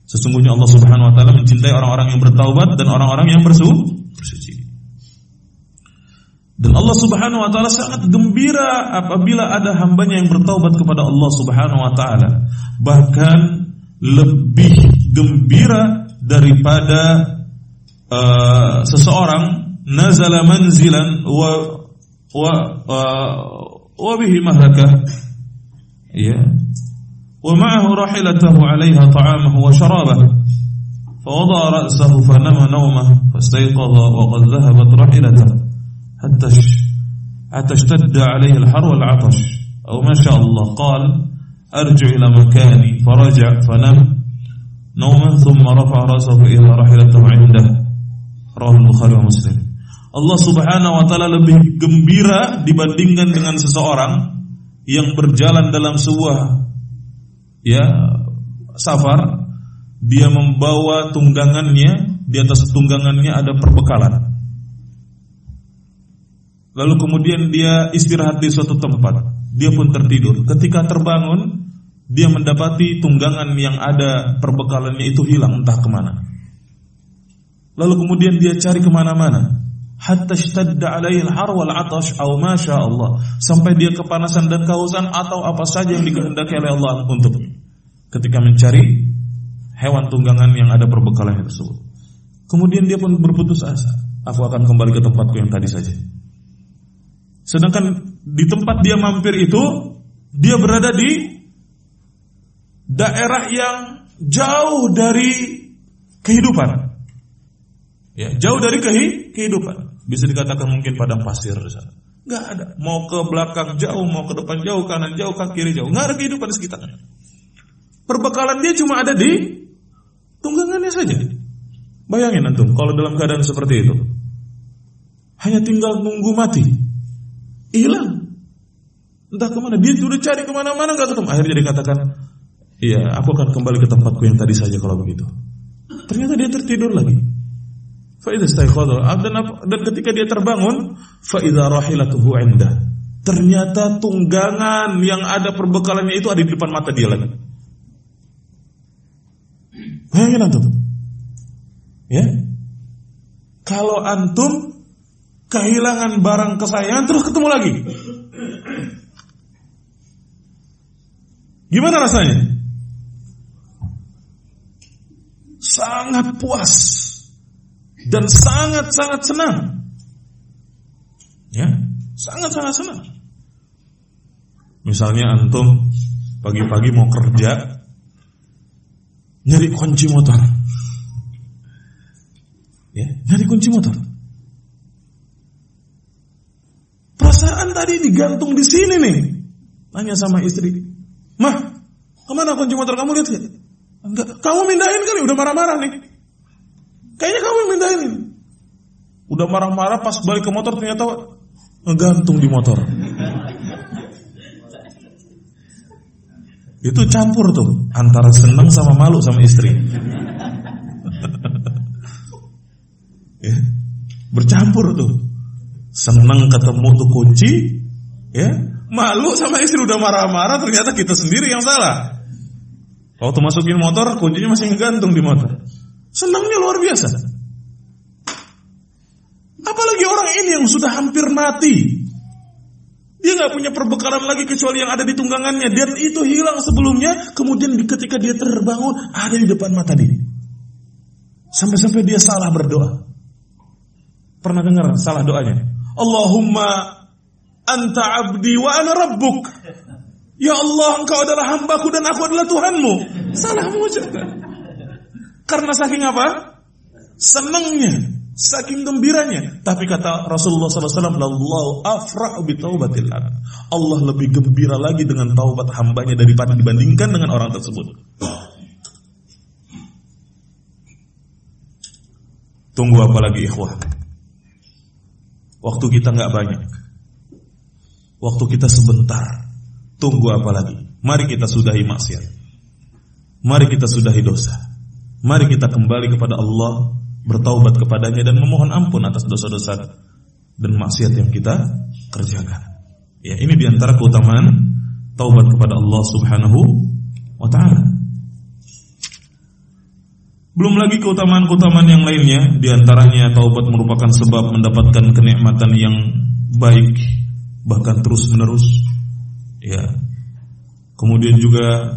Sesungguhnya Allah Subhanahu wa taala mencintai orang-orang yang bertaubat dan orang-orang yang bersuci. Dan Allah Subhanahu wa taala sangat gembira apabila ada hambanya yang bertaubat kepada Allah Subhanahu wa taala. Bahkan lebih gembira daripada uh, seseorang nazala manzilan wa wa uh, wa bihi mahlaka ya wa ma'ahu rahilatahu 'alayha ta'amahu wa sharabahu فوضع رأسه فنام نومه فاستيقظ وقد ذهبت رحلته حتى حتى اشتد عليه الحر والعطش أو ما شاء الله قال أرجع إلى مكاني فرجع فنم نوما ثم رفع رأسه إلى رحلته عنده رواه البخاري ومسلم Allah subhanahu wa ta'ala lebih gembira dibandingkan dengan seseorang yang berjalan dalam sebuah ya safar dia membawa tunggangannya di atas tunggangannya ada perbekalan Lalu kemudian dia istirahat di suatu tempat. Dia pun tertidur. Ketika terbangun, dia mendapati tunggangan yang ada perbekalannya itu hilang entah ke mana. Lalu kemudian dia cari ke mana-mana. Hatta shtadda al-har wal atash aw ma Allah. Sampai dia kepanasan dan kehausan atau apa saja yang dikehendaki oleh Allah untuknya. Ketika mencari hewan tunggangan yang ada perbekalan tersebut. Kemudian dia pun berputus asa. Aku akan kembali ke tempatku yang tadi saja. Sedangkan di tempat dia mampir itu dia berada di daerah yang jauh dari kehidupan. Ya, jauh dari kehidupan. Bisa dikatakan mungkin padang pasir di sana. Gak ada. Mau ke belakang jauh, mau ke depan jauh, kanan jauh, ke kiri jauh. Gak ada kehidupan di sekitarnya. Perbekalan dia cuma ada di tunggangannya saja. Bayangin antum kalau dalam keadaan seperti itu. Hanya tinggal nunggu mati hilang. Entah ke mana, dia sudah cari ke mana-mana nggak ketemu. Akhirnya dia katakan, iya aku akan kembali ke tempatku yang tadi saja kalau begitu. Ternyata dia tertidur lagi. Dan, ketika dia terbangun, rahilatuhu indah. Ternyata tunggangan yang ada perbekalannya itu ada di depan mata dia lagi. Bayangin antum. Ya. Kalau antum kehilangan barang kesayangan terus ketemu lagi. Gimana rasanya? Sangat puas dan sangat-sangat senang. Ya, sangat-sangat senang. Misalnya antum pagi-pagi mau kerja nyari kunci motor. Ya, nyari kunci motor. Perasaan tadi digantung di sini nih. Tanya sama istri, Mah, ke mana kunci motor kamu lihat gak? Enggak, kamu mindahin kali, udah marah-marah nih. Kayaknya kamu mindahin. Udah marah-marah pas balik ke motor ternyata ngegantung di motor. Itu campur tuh antara senang sama malu sama istri. ya, bercampur tuh. Senang ketemu tuh kunci, ya, Malu sama istri udah marah-marah ternyata kita sendiri yang salah. Waktu masukin motor kuncinya masih gantung di motor. Senangnya luar biasa. Apalagi orang ini yang sudah hampir mati. Dia nggak punya perbekalan lagi kecuali yang ada di tunggangannya dan itu hilang sebelumnya. Kemudian ketika dia terbangun ada di depan mata dia. Sampai-sampai dia salah berdoa. Pernah dengar salah doanya? Allahumma Anta abdi wa ana rabbuk. Ya Allah, engkau adalah hambaku dan aku adalah Tuhanmu. Salahmu juga. Karena saking apa? Senangnya, saking gembiranya. Tapi kata Rasulullah SAW, Allah afra'u bitaubatil Allah lebih gembira lagi dengan taubat hambanya daripada dibandingkan dengan orang tersebut. Tunggu apa lagi ikhwah? Waktu kita nggak banyak. Waktu kita sebentar. Tunggu apa lagi? Mari kita sudahi maksiat. Mari kita sudahi dosa. Mari kita kembali kepada Allah, bertaubat kepadanya dan memohon ampun atas dosa-dosa dan maksiat yang kita kerjakan. Ya, ini di antara keutamaan taubat kepada Allah Subhanahu wa taala. Belum lagi keutamaan-keutamaan yang lainnya, di antaranya taubat merupakan sebab mendapatkan kenikmatan yang baik bahkan terus menerus ya. Kemudian juga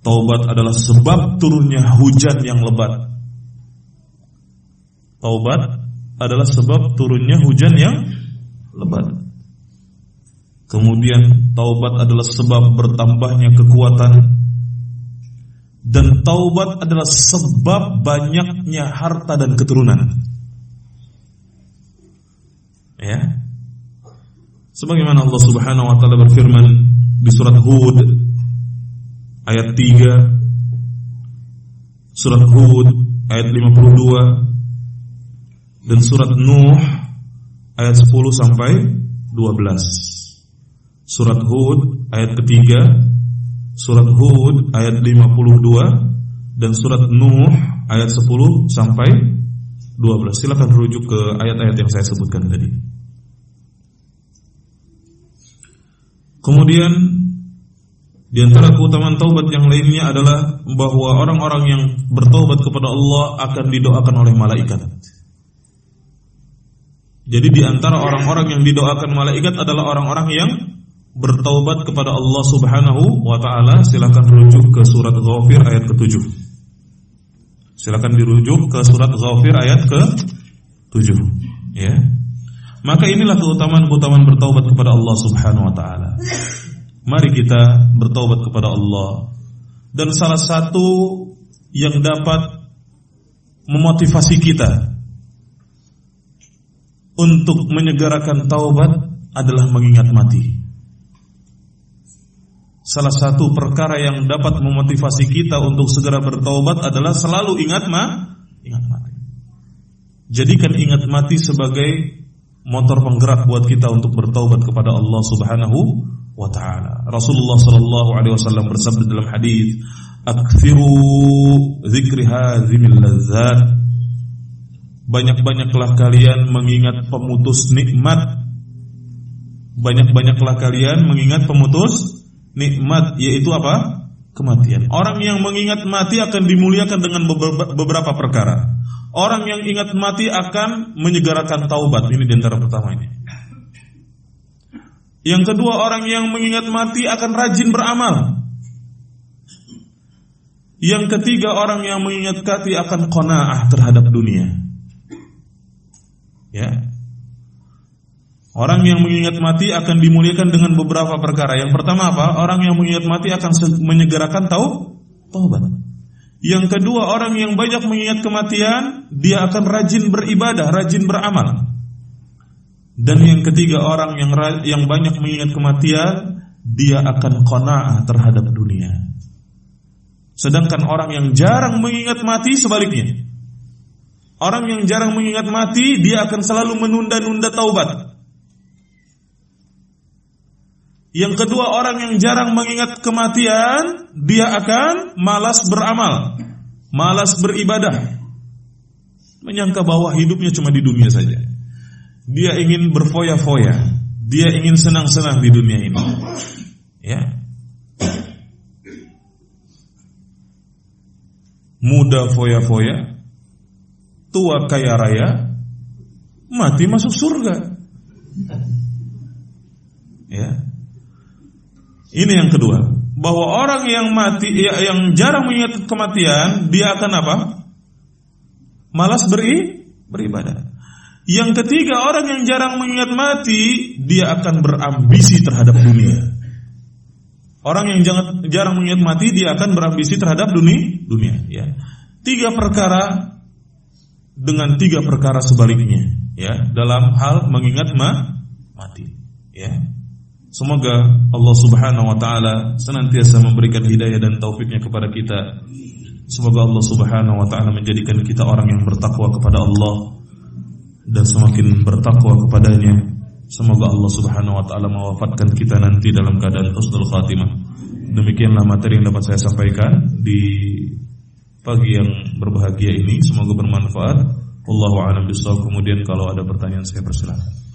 taubat adalah sebab turunnya hujan yang lebat. Taubat adalah sebab turunnya hujan yang lebat. Kemudian taubat adalah sebab bertambahnya kekuatan dan taubat adalah sebab banyaknya harta dan keturunan. Ya. Sebagaimana Allah Subhanahu wa taala berfirman di surat Hud ayat 3 surat Hud ayat 52 dan surat Nuh ayat 10 sampai 12. Surat Hud ayat ketiga, surat Hud ayat 52 dan surat Nuh ayat 10 sampai 12. Silakan rujuk ke ayat-ayat yang saya sebutkan tadi. Kemudian di antara keutamaan taubat yang lainnya adalah bahwa orang-orang yang bertaubat kepada Allah akan didoakan oleh malaikat. Jadi di antara orang-orang yang didoakan malaikat adalah orang-orang yang bertaubat kepada Allah Subhanahu wa taala. Silakan rujuk ke surat Ghafir ayat ke-7. Silakan dirujuk ke surat Ghafir ayat ke-7, ya. Maka inilah keutamaan-keutamaan bertaubat kepada Allah Subhanahu wa taala. Mari kita bertaubat kepada Allah. Dan salah satu yang dapat memotivasi kita untuk menyegerakan taubat adalah mengingat mati. Salah satu perkara yang dapat memotivasi kita untuk segera bertaubat adalah selalu ingat ma, ingat mati. Jadikan ingat mati sebagai motor penggerak buat kita untuk bertaubat kepada Allah Subhanahu wa taala. Rasulullah sallallahu alaihi wasallam bersabda dalam hadis, "Aktsiru dzikri hadzimil ladzat." Banyak-banyaklah kalian mengingat pemutus nikmat banyak-banyaklah kalian mengingat pemutus nikmat yaitu apa? kematian. Orang yang mengingat mati akan dimuliakan dengan beberapa perkara. Orang yang ingat mati akan menyegerakan taubat. Ini di antara pertama ini. Yang kedua, orang yang mengingat mati akan rajin beramal. Yang ketiga, orang yang mengingat mati akan kona'ah terhadap dunia. Ya, Orang yang mengingat mati akan dimuliakan dengan beberapa perkara. Yang pertama apa? Orang yang mengingat mati akan menyegerakan tahu taubat. Yang kedua, orang yang banyak mengingat kematian, dia akan rajin beribadah, rajin beramal. Dan yang ketiga, orang yang yang banyak mengingat kematian, dia akan qanaah terhadap dunia. Sedangkan orang yang jarang mengingat mati sebaliknya. Orang yang jarang mengingat mati, dia akan selalu menunda-nunda taubat. Yang kedua orang yang jarang mengingat kematian, dia akan malas beramal, malas beribadah. Menyangka bahwa hidupnya cuma di dunia saja. Dia ingin berfoya-foya, dia ingin senang-senang di dunia ini. Ya. Muda foya-foya, tua kaya raya, mati masuk surga. Ya. Ini yang kedua, bahwa orang yang mati ya, yang jarang mengingat kematian, dia akan apa? Malas beri beribadah. Yang ketiga, orang yang jarang mengingat mati, dia akan berambisi terhadap dunia. Orang yang jarang mengingat mati, dia akan berambisi terhadap dunia. dunia ya. Tiga perkara dengan tiga perkara sebaliknya, ya, dalam hal mengingat ma, mati. Ya. Semoga Allah Subhanahu wa taala senantiasa memberikan hidayah dan taufiknya kepada kita. Semoga Allah Subhanahu wa taala menjadikan kita orang yang bertakwa kepada Allah dan semakin bertakwa kepadanya. Semoga Allah Subhanahu wa taala mewafatkan kita nanti dalam keadaan husnul khatimah. Demikianlah materi yang dapat saya sampaikan di pagi yang berbahagia ini. Semoga bermanfaat. Allahu a'lam bishawab. Kemudian kalau ada pertanyaan saya persilakan.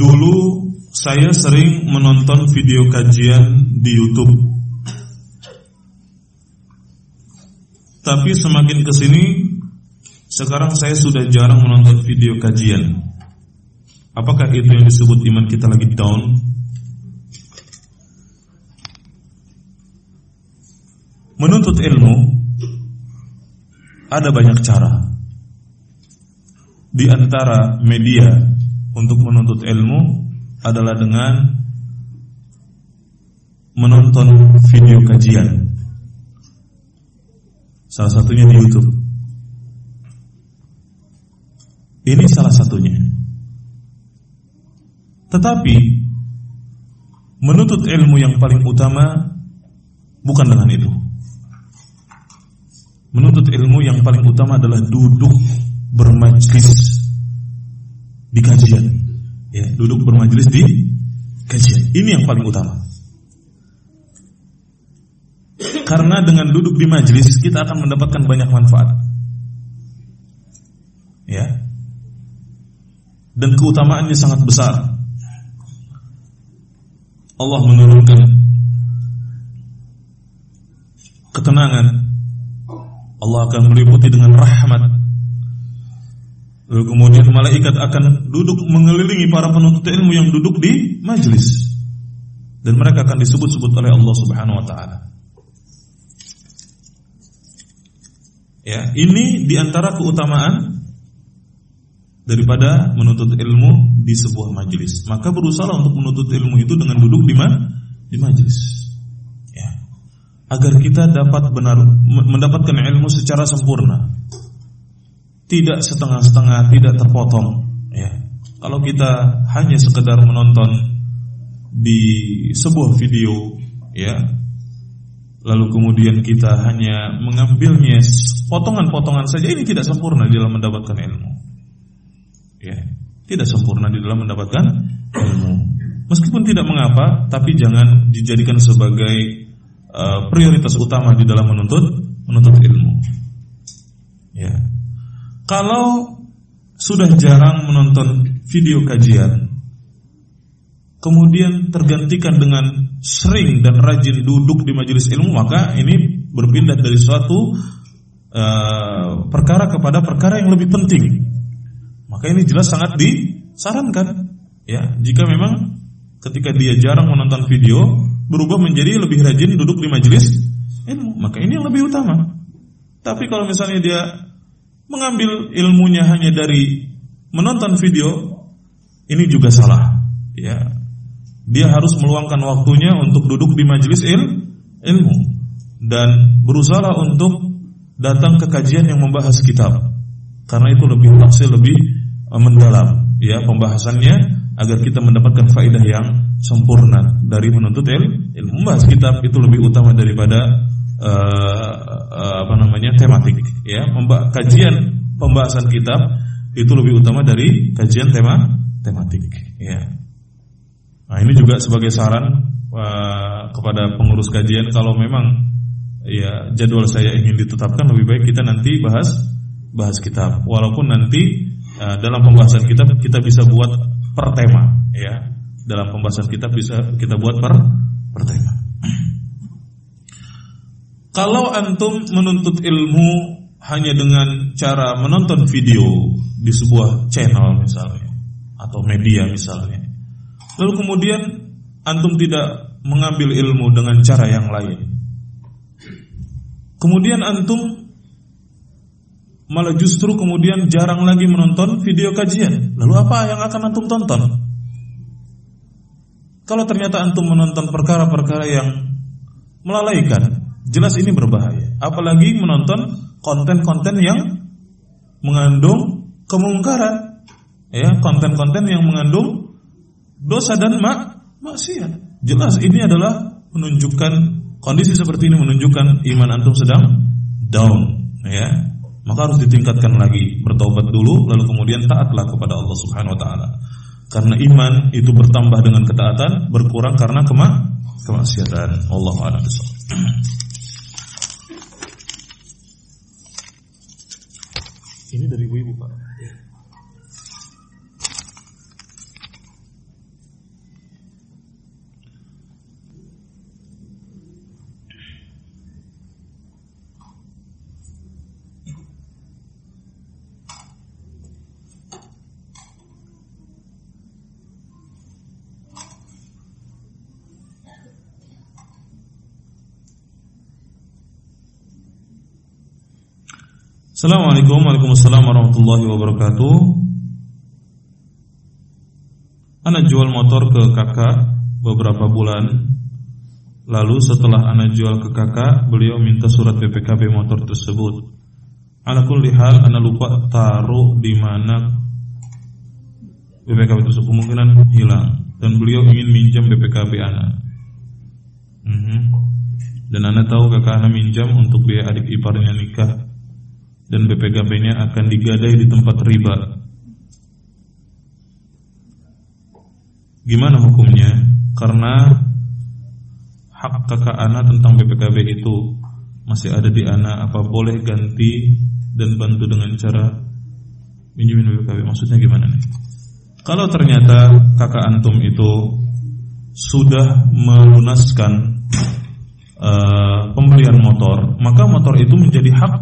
Dulu saya sering menonton video kajian di YouTube. Tapi semakin ke sini sekarang saya sudah jarang menonton video kajian. Apakah itu yang disebut iman kita lagi down? Menuntut ilmu ada banyak cara. Di antara media untuk menuntut ilmu adalah dengan menonton video kajian. Salah satunya di YouTube. Ini salah satunya. Tetapi menuntut ilmu yang paling utama bukan dengan itu. Menuntut ilmu yang paling utama adalah duduk bermajlis di kajian. Ya, duduk bermajelis di kajian. Ini yang paling utama. Karena dengan duduk di majelis kita akan mendapatkan banyak manfaat. Ya. Dan keutamaannya sangat besar. Allah menurunkan ketenangan. Allah akan meliputi dengan rahmat Lalu kemudian malaikat akan duduk mengelilingi para penuntut ilmu yang duduk di majlis. Dan mereka akan disebut-sebut oleh Allah Subhanahu wa taala. Ya, ini di antara keutamaan daripada menuntut ilmu di sebuah majlis. Maka berusaha untuk menuntut ilmu itu dengan duduk di mana? Di majlis. Ya. Agar kita dapat benar mendapatkan ilmu secara sempurna tidak setengah-setengah, tidak terpotong. Ya, kalau kita hanya sekedar menonton di sebuah video, ya, lalu kemudian kita hanya mengambilnya potongan-potongan saja, ini tidak sempurna di dalam mendapatkan ilmu. Ya, tidak sempurna di dalam mendapatkan ilmu. Meskipun tidak mengapa, tapi jangan dijadikan sebagai uh, prioritas utama di dalam menuntut menuntut ilmu. Ya. Kalau sudah jarang menonton video kajian, kemudian tergantikan dengan sering dan rajin duduk di majelis ilmu, maka ini berpindah dari suatu uh, perkara kepada perkara yang lebih penting. Maka ini jelas sangat disarankan. Ya, jika memang ketika dia jarang menonton video, berubah menjadi lebih rajin duduk di majelis ilmu, maka ini yang lebih utama. Tapi kalau misalnya dia mengambil ilmunya hanya dari menonton video, ini juga salah. Ya, dia harus meluangkan waktunya untuk duduk di majelis il, ilmu dan berusaha untuk datang ke kajian yang membahas kitab karena itu lebih tafsir lebih eh, mendalam ya pembahasannya agar kita mendapatkan faedah yang sempurna dari menuntut ilmu. Ilmu membahas kitab itu lebih utama daripada uh, apa namanya tematik. Ya, Memba kajian pembahasan kitab itu lebih utama dari kajian tema tematik. Ya. Nah ini juga sebagai saran uh, kepada pengurus kajian kalau memang ya jadwal saya ingin ditetapkan lebih baik kita nanti bahas bahas kitab. Walaupun nanti uh, dalam pembahasan kitab kita bisa buat per tema ya dalam pembahasan kita bisa kita buat per per tema. Kalau antum menuntut ilmu hanya dengan cara menonton video di sebuah channel misalnya atau media misalnya, lalu kemudian antum tidak mengambil ilmu dengan cara yang lain, kemudian antum malah justru kemudian jarang lagi menonton video kajian. Lalu apa yang akan antum tonton? Kalau ternyata antum menonton perkara-perkara yang melalaikan, jelas ini berbahaya. Apalagi menonton konten-konten yang mengandung kemungkaran, ya konten-konten yang mengandung dosa dan mak maksiat. Jelas ini adalah menunjukkan kondisi seperti ini menunjukkan iman antum sedang down, ya. Maka harus ditingkatkan lagi, bertobat dulu lalu kemudian taatlah kepada Allah Subhanahu wa taala. Karena iman itu bertambah dengan ketaatan, berkurang karena kema kemaksiatan. Allah a'lam Ini dari ibu-ibu, Pak. Assalamualaikum Waalaikumsalam warahmatullahi wabarakatuh. Anak jual motor ke kakak beberapa bulan. Lalu setelah anak jual ke kakak Beliau minta surat BPKB motor tersebut. Anakul lihal anak lupa taruh di mana BPKB tersebut. Kemungkinan hilang. Dan beliau ingin minjam BPKB anak -hmm. Dan anak tahu kakak anak minjam untuk biaya adik iparnya nikah dan BPKB-nya akan digadai di tempat riba. Gimana hukumnya? Karena hak kakak anak tentang BPKB itu masih ada di anak, apa boleh ganti dan bantu dengan cara minjemin BPKB? Maksudnya gimana nih? Kalau ternyata kakak antum itu sudah melunaskan uh, pembelian motor, maka motor itu menjadi hak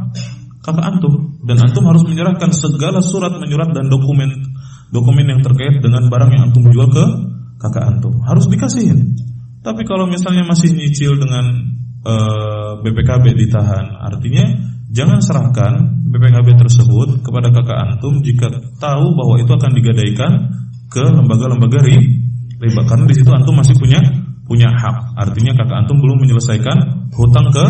kata antum dan antum harus menyerahkan segala surat menyurat dan dokumen dokumen yang terkait dengan barang yang antum jual ke kakak antum. Harus dikasihin. Tapi kalau misalnya masih nyicil dengan e, eh, BPKB ditahan artinya jangan serahkan BPKB tersebut kepada kakak antum jika tahu bahwa itu akan digadaikan ke lembaga-lembaga riba. Karena di situ antum masih punya punya hak. Artinya kakak antum belum menyelesaikan hutang ke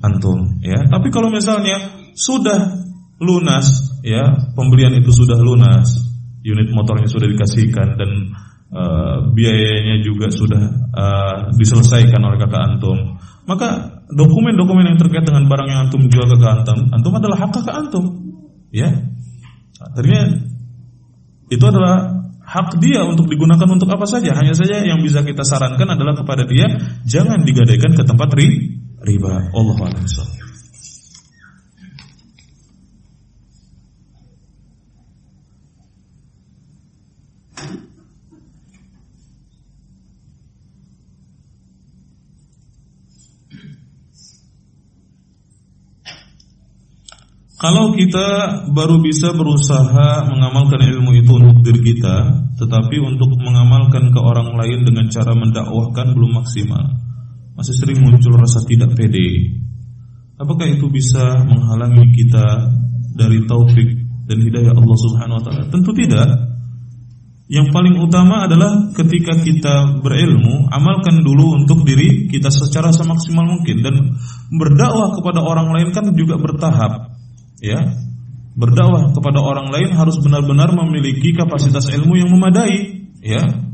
antum ya tapi kalau misalnya sudah lunas ya pembelian itu sudah lunas, unit motornya sudah dikasihkan dan uh, biayanya juga sudah uh, diselesaikan oleh kakak antum, maka dokumen-dokumen yang terkait dengan barang yang antum jual ke kakak antum, antum adalah hak kakak antum, ya. Artinya itu adalah hak dia untuk digunakan untuk apa saja. Hanya saja yang bisa kita sarankan adalah kepada dia jangan digadaikan ke tempat ri, riba. Allah Kalau kita baru bisa berusaha mengamalkan ilmu itu untuk diri kita, tetapi untuk mengamalkan ke orang lain dengan cara mendakwahkan belum maksimal. Masih sering muncul rasa tidak pede. Apakah itu bisa menghalangi kita dari taufik dan hidayah Allah Subhanahu wa taala? Tentu tidak. Yang paling utama adalah ketika kita berilmu, amalkan dulu untuk diri kita secara semaksimal mungkin dan berdakwah kepada orang lain kan juga bertahap ya berdakwah kepada orang lain harus benar-benar memiliki kapasitas ilmu yang memadai ya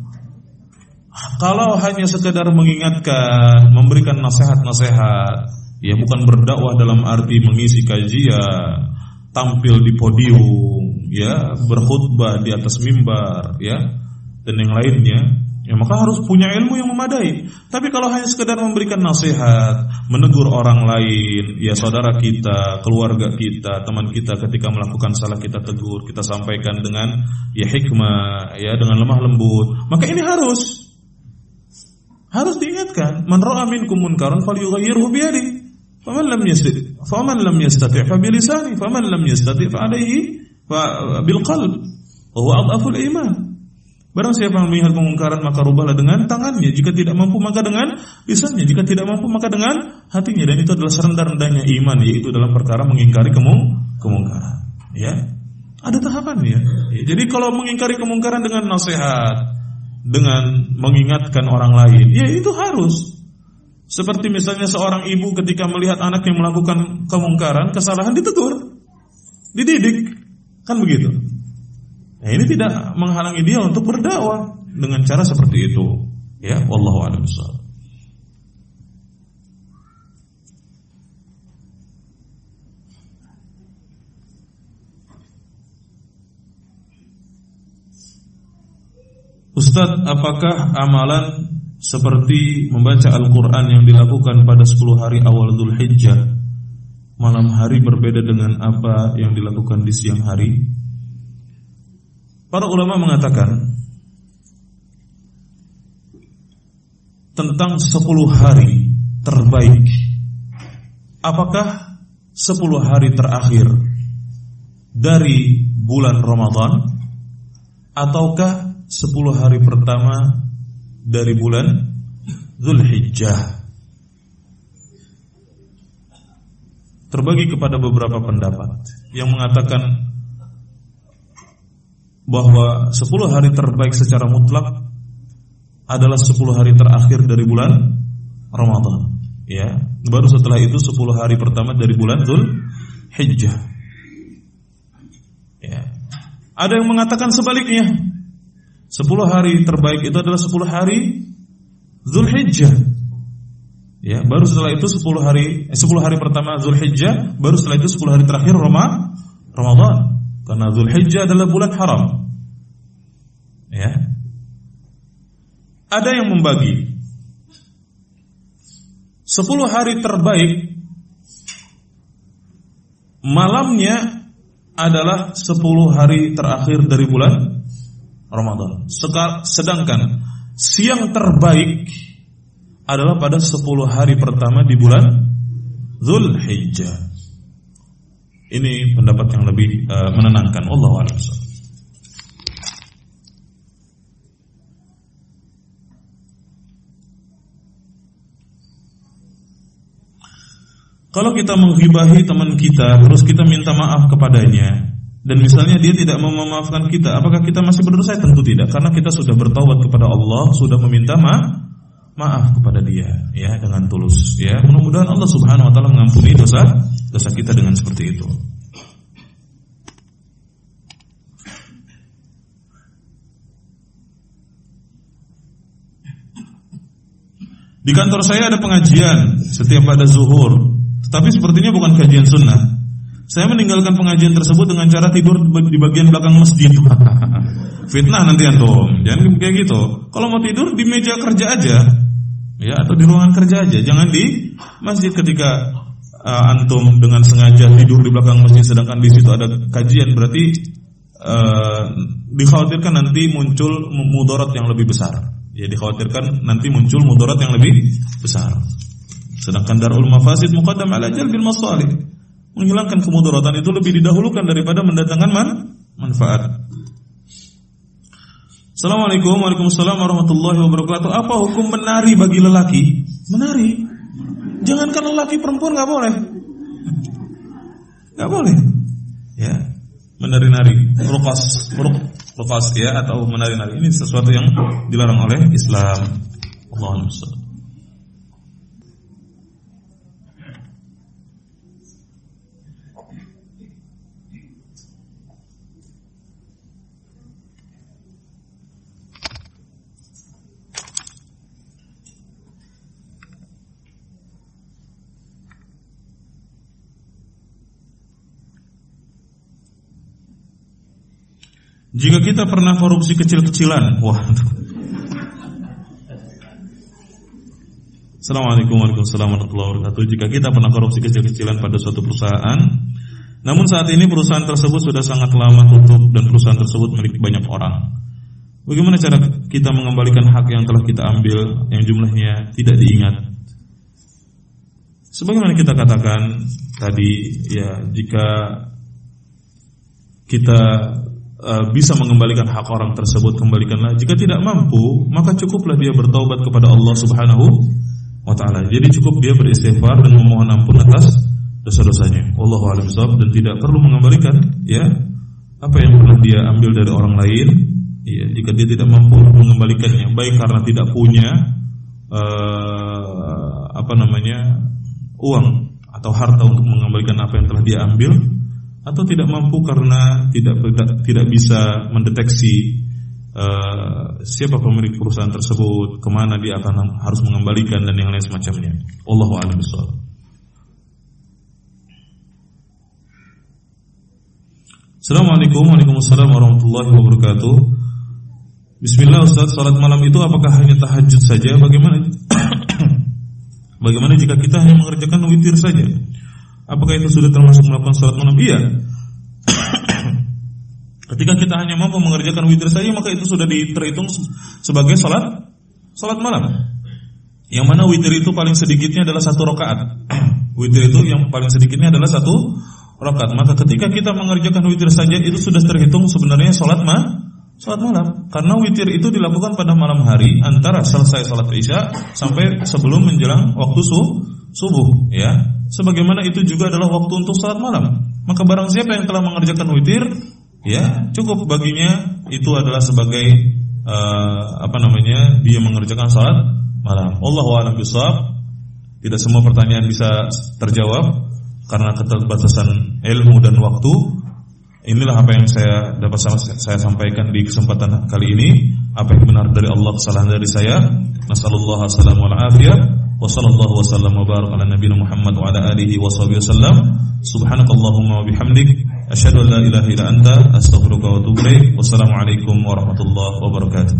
kalau hanya sekedar mengingatkan memberikan nasihat-nasihat ya bukan berdakwah dalam arti mengisi kajian tampil di podium ya berkhutbah di atas mimbar ya dan yang lainnya ya maka harus punya ilmu yang memadai. Tapi kalau hanya sekedar memberikan nasihat, menegur orang lain, ya saudara kita, keluarga kita, teman kita ketika melakukan salah kita tegur, kita sampaikan dengan ya hikmah, ya dengan lemah lembut, maka ini harus harus diingatkan. Man ra'a minkum munkaran falyughayyirhu bi yadihi. Faman lam yastati' faman lam yastati' fa bi lisani, faman lam yastati' fa alayhi fa bil qalb. Wa huwa adhaful iman. Barang siapa yang melihat kemungkaran maka rubahlah dengan tangannya. Jika tidak mampu maka dengan lisannya. Jika tidak mampu maka dengan hatinya. Dan itu adalah serendah-rendahnya iman yaitu dalam perkara mengingkari kemung kemungkaran. Ya, ada tahapannya. Ya, jadi kalau mengingkari kemungkaran dengan nasihat, dengan mengingatkan orang lain, ya itu harus. Seperti misalnya seorang ibu ketika melihat anak yang melakukan kemungkaran, kesalahan ditegur, dididik, kan begitu. Nah, ini tidak menghalangi dia untuk berdakwah dengan cara seperti itu. Ya, wallahu a'lam Ustadz, apakah amalan seperti membaca Al-Quran yang dilakukan pada 10 hari awal Dhul Hijjah Malam hari berbeda dengan apa yang dilakukan di siang hari Para ulama mengatakan tentang 10 hari terbaik. Apakah 10 hari terakhir dari bulan Ramadan ataukah 10 hari pertama dari bulan Zulhijjah? Terbagi kepada beberapa pendapat yang mengatakan bahwa 10 hari terbaik secara mutlak adalah 10 hari terakhir dari bulan Ramadan. Ya, baru setelah itu 10 hari pertama dari bulan Dhul Hijjah. Ya. Ada yang mengatakan sebaliknya. 10 hari terbaik itu adalah 10 hari Dhul Hijjah. Ya, baru setelah itu 10 hari eh, 10 hari pertama Hijjah, baru setelah itu 10 hari terakhir Roma, Ramadan. Karena Zulhijjah adalah bulan haram. Ya. Ada yang membagi 10 hari terbaik malamnya adalah 10 hari terakhir dari bulan Ramadan. Sedangkan siang terbaik adalah pada 10 hari pertama di bulan Zulhijjah. Ini pendapat yang lebih uh, menenangkan. Allah a'lam. Kalau kita menghibahi teman kita, terus kita minta maaf kepadanya, dan misalnya dia tidak mau memaafkan kita, apakah kita masih berdosa? Tentu tidak, karena kita sudah bertaubat kepada Allah, sudah meminta ma maaf kepada dia, ya dengan tulus, ya. Mudah-mudahan Allah Subhanahu Wa Taala mengampuni dosa dosa kita dengan seperti itu. Di kantor saya ada pengajian setiap ada zuhur, tetapi sepertinya bukan kajian sunnah. Saya meninggalkan pengajian tersebut dengan cara tidur di bagian belakang masjid. Fitnah nanti antum. Jangan kayak gitu. Kalau mau tidur di meja kerja aja. Ya, atau di ruangan kerja aja. Jangan di masjid ketika uh, antum dengan sengaja tidur di belakang masjid sedangkan di situ ada kajian berarti uh, dikhawatirkan nanti muncul mudarat yang lebih besar ya dikhawatirkan nanti muncul mudarat yang lebih besar. Sedangkan darul mafasid muqaddam ala jalbil masalih. Menghilangkan kemudaratan itu lebih didahulukan daripada mendatangkan man manfaat. Assalamualaikum Waalaikumsalam warahmatullahi wabarakatuh. Apa hukum menari bagi lelaki? Menari. Jangankan lelaki perempuan nggak boleh. Nggak boleh. Ya Menari-nari. Rukas Rukas ya atau menari-nari. Ini sesuatu yang dilarang oleh Islam. Allahumma Jika kita pernah korupsi kecil-kecilan, wah. Assalamualaikum warahmatullahi wabarakatuh. Jika kita pernah korupsi kecil-kecilan pada suatu perusahaan, namun saat ini perusahaan tersebut sudah sangat lama tutup dan perusahaan tersebut milik banyak orang. Bagaimana cara kita mengembalikan hak yang telah kita ambil yang jumlahnya tidak diingat? Sebagaimana kita katakan tadi, ya jika kita bisa mengembalikan hak orang tersebut kembalikanlah jika tidak mampu maka cukuplah dia bertaubat kepada Allah Subhanahu wa taala. Jadi cukup dia beristighfar dan memohon ampun atas dosa-dosanya. Allah alam dan tidak perlu mengembalikan ya apa yang pernah dia ambil dari orang lain. Ya jika dia tidak mampu mengembalikannya. Baik karena tidak punya uh, apa namanya uang atau harta untuk mengembalikan apa yang telah dia ambil atau tidak mampu karena tidak tidak bisa mendeteksi uh, siapa pemilik perusahaan tersebut, ke mana dia akan harus mengembalikan dan yang lain semacamnya. Allahu a'lam Assalamualaikum warahmatullahi wabarakatuh. Bismillah Ustaz. Salat malam itu apakah hanya tahajud saja? Bagaimana Bagaimana jika kita hanya mengerjakan witir saja Apakah itu sudah termasuk melakukan salat malam? Iya. Ketika kita hanya mampu mengerjakan witir saja maka itu sudah terhitung sebagai salat salat malam. Yang mana witir itu paling sedikitnya adalah satu rakaat. witir itu yang paling sedikitnya adalah satu rakaat. Maka ketika kita mengerjakan witir saja itu sudah terhitung sebenarnya salat ma salat malam. Karena witir itu dilakukan pada malam hari antara selesai salat isya sampai sebelum menjelang waktu subuh, ya sebagaimana itu juga adalah waktu untuk salat malam. Maka barang siapa yang telah mengerjakan witir, ya cukup baginya itu adalah sebagai uh, apa namanya dia mengerjakan salat malam. Allah a'lam. Tidak semua pertanyaan bisa terjawab karena keterbatasan ilmu dan waktu. Inilah apa yang saya dapat saya sampaikan di kesempatan kali ini. Apa yang benar dari Allah, kesalahan dari saya. Nasallallahu alaihi wasallam wa barak ala nabiyina Muhammad wa ala alihi wa sahbihi wasallam subhanakallahumma wa bihamdik asyhadu an la ilaha illa anta astaghfiruka wa atubu ilaik. Wassalamu alaikum warahmatullahi wabarakatuh